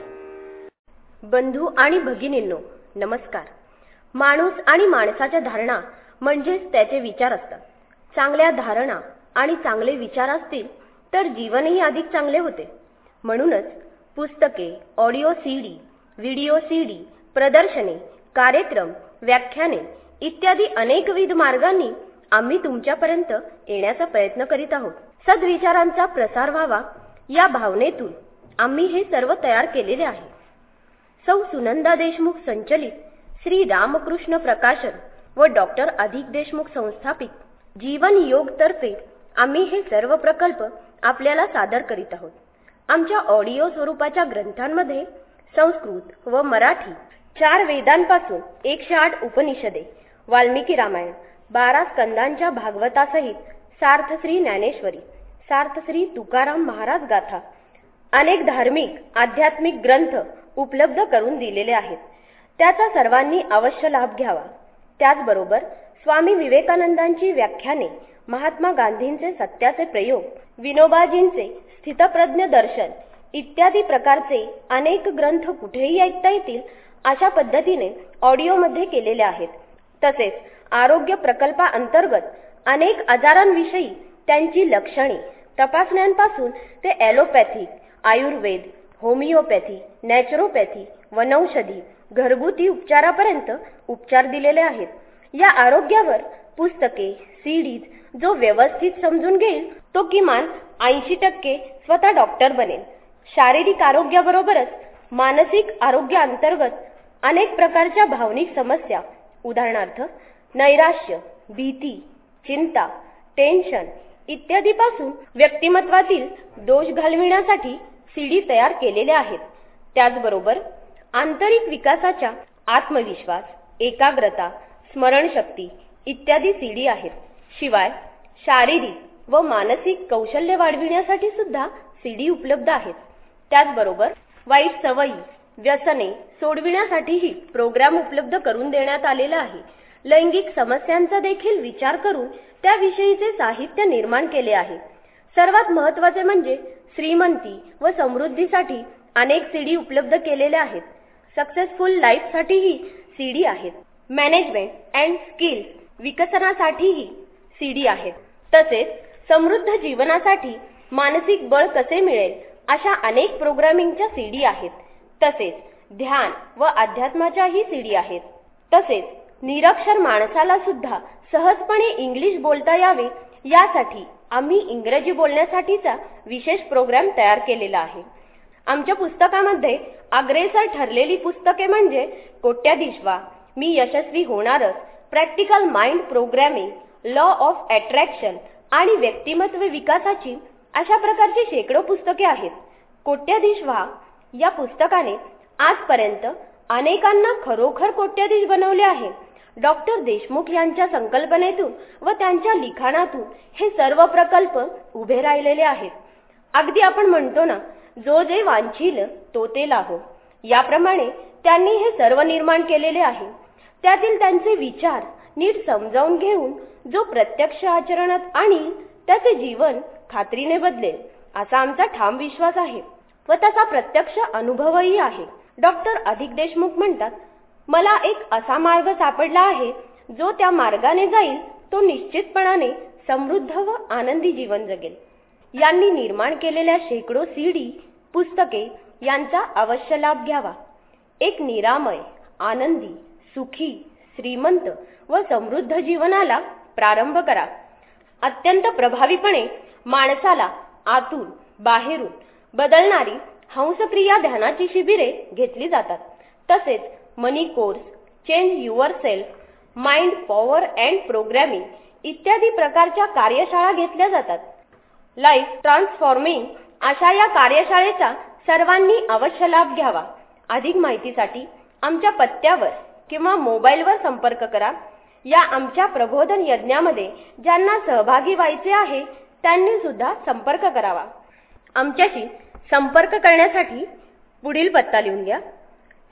Speaker 2: बंधू आणि भगिनींनो नमस्कार. माणूस आणि माणसाच्या धारणा म्हणजेच त्याचे विचार असतात. चांगल्या धारणा आणि चांगले विचार असतील तर जीवनही अधिक चांगले होते. म्हणूनच पुस्तके ऑडिओ सीडी व्हिडिओ सीडी प्रदर्शने कार्यक्रम व्याख्याने इत्यादी अनेकविध मार्गांनी आम्ही तुमच्यापर्यंत येण्याचा प्रयत्न करीत आहोत. सद्विचारांचा प्रसार व्हावा या भावनेतून आम्ही हे सर्व तयार केलेले आहे. सौ सुनंदा देशमुख संचलित श्री रामकृष्ण प्रकाशन व डॉक्टर अधिक देशमुख संस्थापित जीवन योग तर्फे आम्ही हे सर्व प्रकल्प आपल्याला सादर करीत आहोत. आमच्या ऑडिओ स्वरूपाच्या ग्रंथांमध्ये संस्कृत व मराठी चार वेदांपासून एकशे आठ उपनिषदे वाल्मिकी रामायण बारा स्कंदांच्या भागवतासहित सार्थश्री ज्ञानेश्वरी सार्थश्री तुकाराम महाराज गाथा. अनेक धार्मिक आध्यात्मिक ग्रंथ उपलब्ध करून दिलेले आहेत. त्याचा सर्वांनी अवश्य लाभ घ्यावा. त्याचबरोबर स्वामी विवेकानंदांची व्याख्याने महात्मा गांधींचे सत्याचे प्रयोग विनोबाजींचे स्थितप्रज्ञ दर्शन इत्यादी प्रकारचे अनेक ग्रंथ कुठेही ऐकता येतील अशा पद्धतीने ऑडिओमध्ये केलेले आहेत. तसेच आरोग्य प्रकल्पाअंतर्गत अनेक आजारांविषयी त्यांची लक्षणे तपासण्यांपासून ते ॲलोपॅथिक आयुर्वेद होमिओपॅथी नॅचरोपॅथी वनौषधी घरगुती उपचारापर्यंत उपचार दिलेले आहेत. या आरोग्यावर पुस्तके सीडीज जो व्यवस्थित समजून घेईल तो किमान ऐंशी टक्के स्वतः डॉक्टर बनेल. शारीरिक आरोग्याबरोबरच मानसिक आरोग्याअंतर्गत अनेक प्रकारच्या भावनिक समस्या उदाहरणार्थ नैराश्य भीती चिंता टेन्शन इत्यादीपासून व्यक्तिमत्वातील दोष घालविण्यासाठी सीडी तयार केलेल्या आहेत. त्याचबरोबर आंतरिक विकासाच्या आत्मविश्वास एकाग्रता स्मरणशक्ती इत्यादी सीडी आहेत. शिवाय शारीरिक व मानसिक कौशल्य वाढविण्यासाठी सुद्धा सीडी उपलब्ध आहेत. त्याचबरोबर वाईट सवयी व्यसने सोडविण्यासाठीही प्रोग्राम उपलब्ध करून देण्यात आलेला आहे. लैंगिक समस्यांचा देखील विचार करून त्याविषयीचे साहित्य निर्माण केले आहे. सर्वात महत्त्वाचे म्हणजे श्रीमंती व समृद्धीसाठी अनेक सीडी उपलब्ध केलेल्या आहेत. सक्सेसफुल लाईफसाठीही सीडी आहेत. मॅनेजमेंट अँड स्किल्स विकसनासाठीही सीडी आहेत. तसेच समृद्ध जीवनासाठी मानसिक बळ कसे मिळेल अशा अनेक प्रोग्रामिंगच्या सीडी आहेत. तसेच ध्यान व अध्यात्माच्याही सीडी आहेत. तसेच निरक्षर माणसाला सुद्धा सहजपणे इंग्लिश बोलता यावे यासाठी आम्ही इंग्रजी बोलण्यासाठीचा विशेष प्रोग्राम तयार केलेला आहे. आमच्या पुस्तकामध्ये अग्रेसर ठरलेली पुस्तके म्हणजे कोट्याधीश वा मी यशस्वी होणारच practical mind programming law of attraction आणि व्यक्तिमत्व विकासाची अशा प्रकारची शेकडो पुस्तके आहेत. कोट्याधीश व्हा या पुस्तकाने आजपर्यंत अनेकांना खरोखर कोट्याधीश बनवले आहे. डॉक्टर देशमुख यांच्या संकल्पनेतून व त्यांच्या लिखाणातून हे सर्व प्रकल्प उभे राहिलेले आहेत. अगदी आपण म्हणतो ना जो जे वांछील तो ते लाभो याप्रमाणे त्यांनी हे सर्व निर्माण केलेले आहे. त्यातील त्यांचे विचार नीट समजावून घेऊन जो प्रत्यक्ष आचरणात आणील त्याचे जीवन खात्रीने बदलेल असा आमचा ठाम विश्वास आहे. व तसा प्रत्यक्ष अनुभवही आहे. डॉक्टर अधिक देशमुख म्हणतात मला एक असा मार्ग सापडला आहे जो त्या मार्गाने जाईल तो निश्चितपणाने समृद्ध व आनंदी जीवन जगेल. यांनी निर्माण केलेल्या शेकडो सीडी पुस्तके यांचा अवश्य लाभ घ्यावा. एक निरामय आनंदी सुखी श्रीमंत व समृद्ध जीवनाला प्रारंभ करा. अत्यंत प्रभावीपणे माणसाला आतून बाहेरून बदलणारी हंसक्रिया ध्यानाची शिबिरे घेतली जातात. तसेच money course change yourself mind power and programming इत्यादी प्रकारच्या कार्यशाळा घेतल्या जातात. लाईफ ट्रान्सफॉर्मिंग अशा या कार्यशाळेचा सर्वांनी अवश्य लाभ घ्यावा. अधिक माहितीसाठी आमच्या पत्त्यावर किंवा मोबाईलवर संपर्क करा. या आमच्या प्रबोधन यज्ञामध्ये ज्यांना सहभागी व्हायचे आहे त्यांनी सुद्धा संपर्क करावा. आमच्याशी संपर्क करण्यासाठी पुढील पत्ता लिहून घ्या.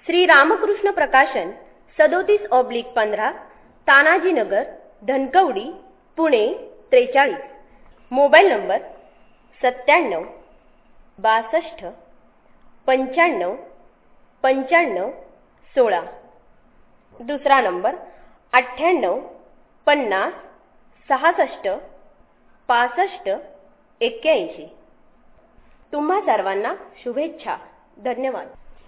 Speaker 2: श्री रामकृष्ण प्रकाशन सदोतीस ऑब्लिक पंधरा तानाजीनगर धनकवडी पुणे त्रेचाळीस. मोबाईल नंबर सत्त्याण्णव बासष्ट पंच्याण्णव पंच्याण्णव सोळा. दुसरा नंबर अठ्ठ्याण्णव पन्नास सहासष्ट पासष्ट एक्क्याऐंशी. तुम्हा सर्वांना शुभेच्छा. धन्यवाद.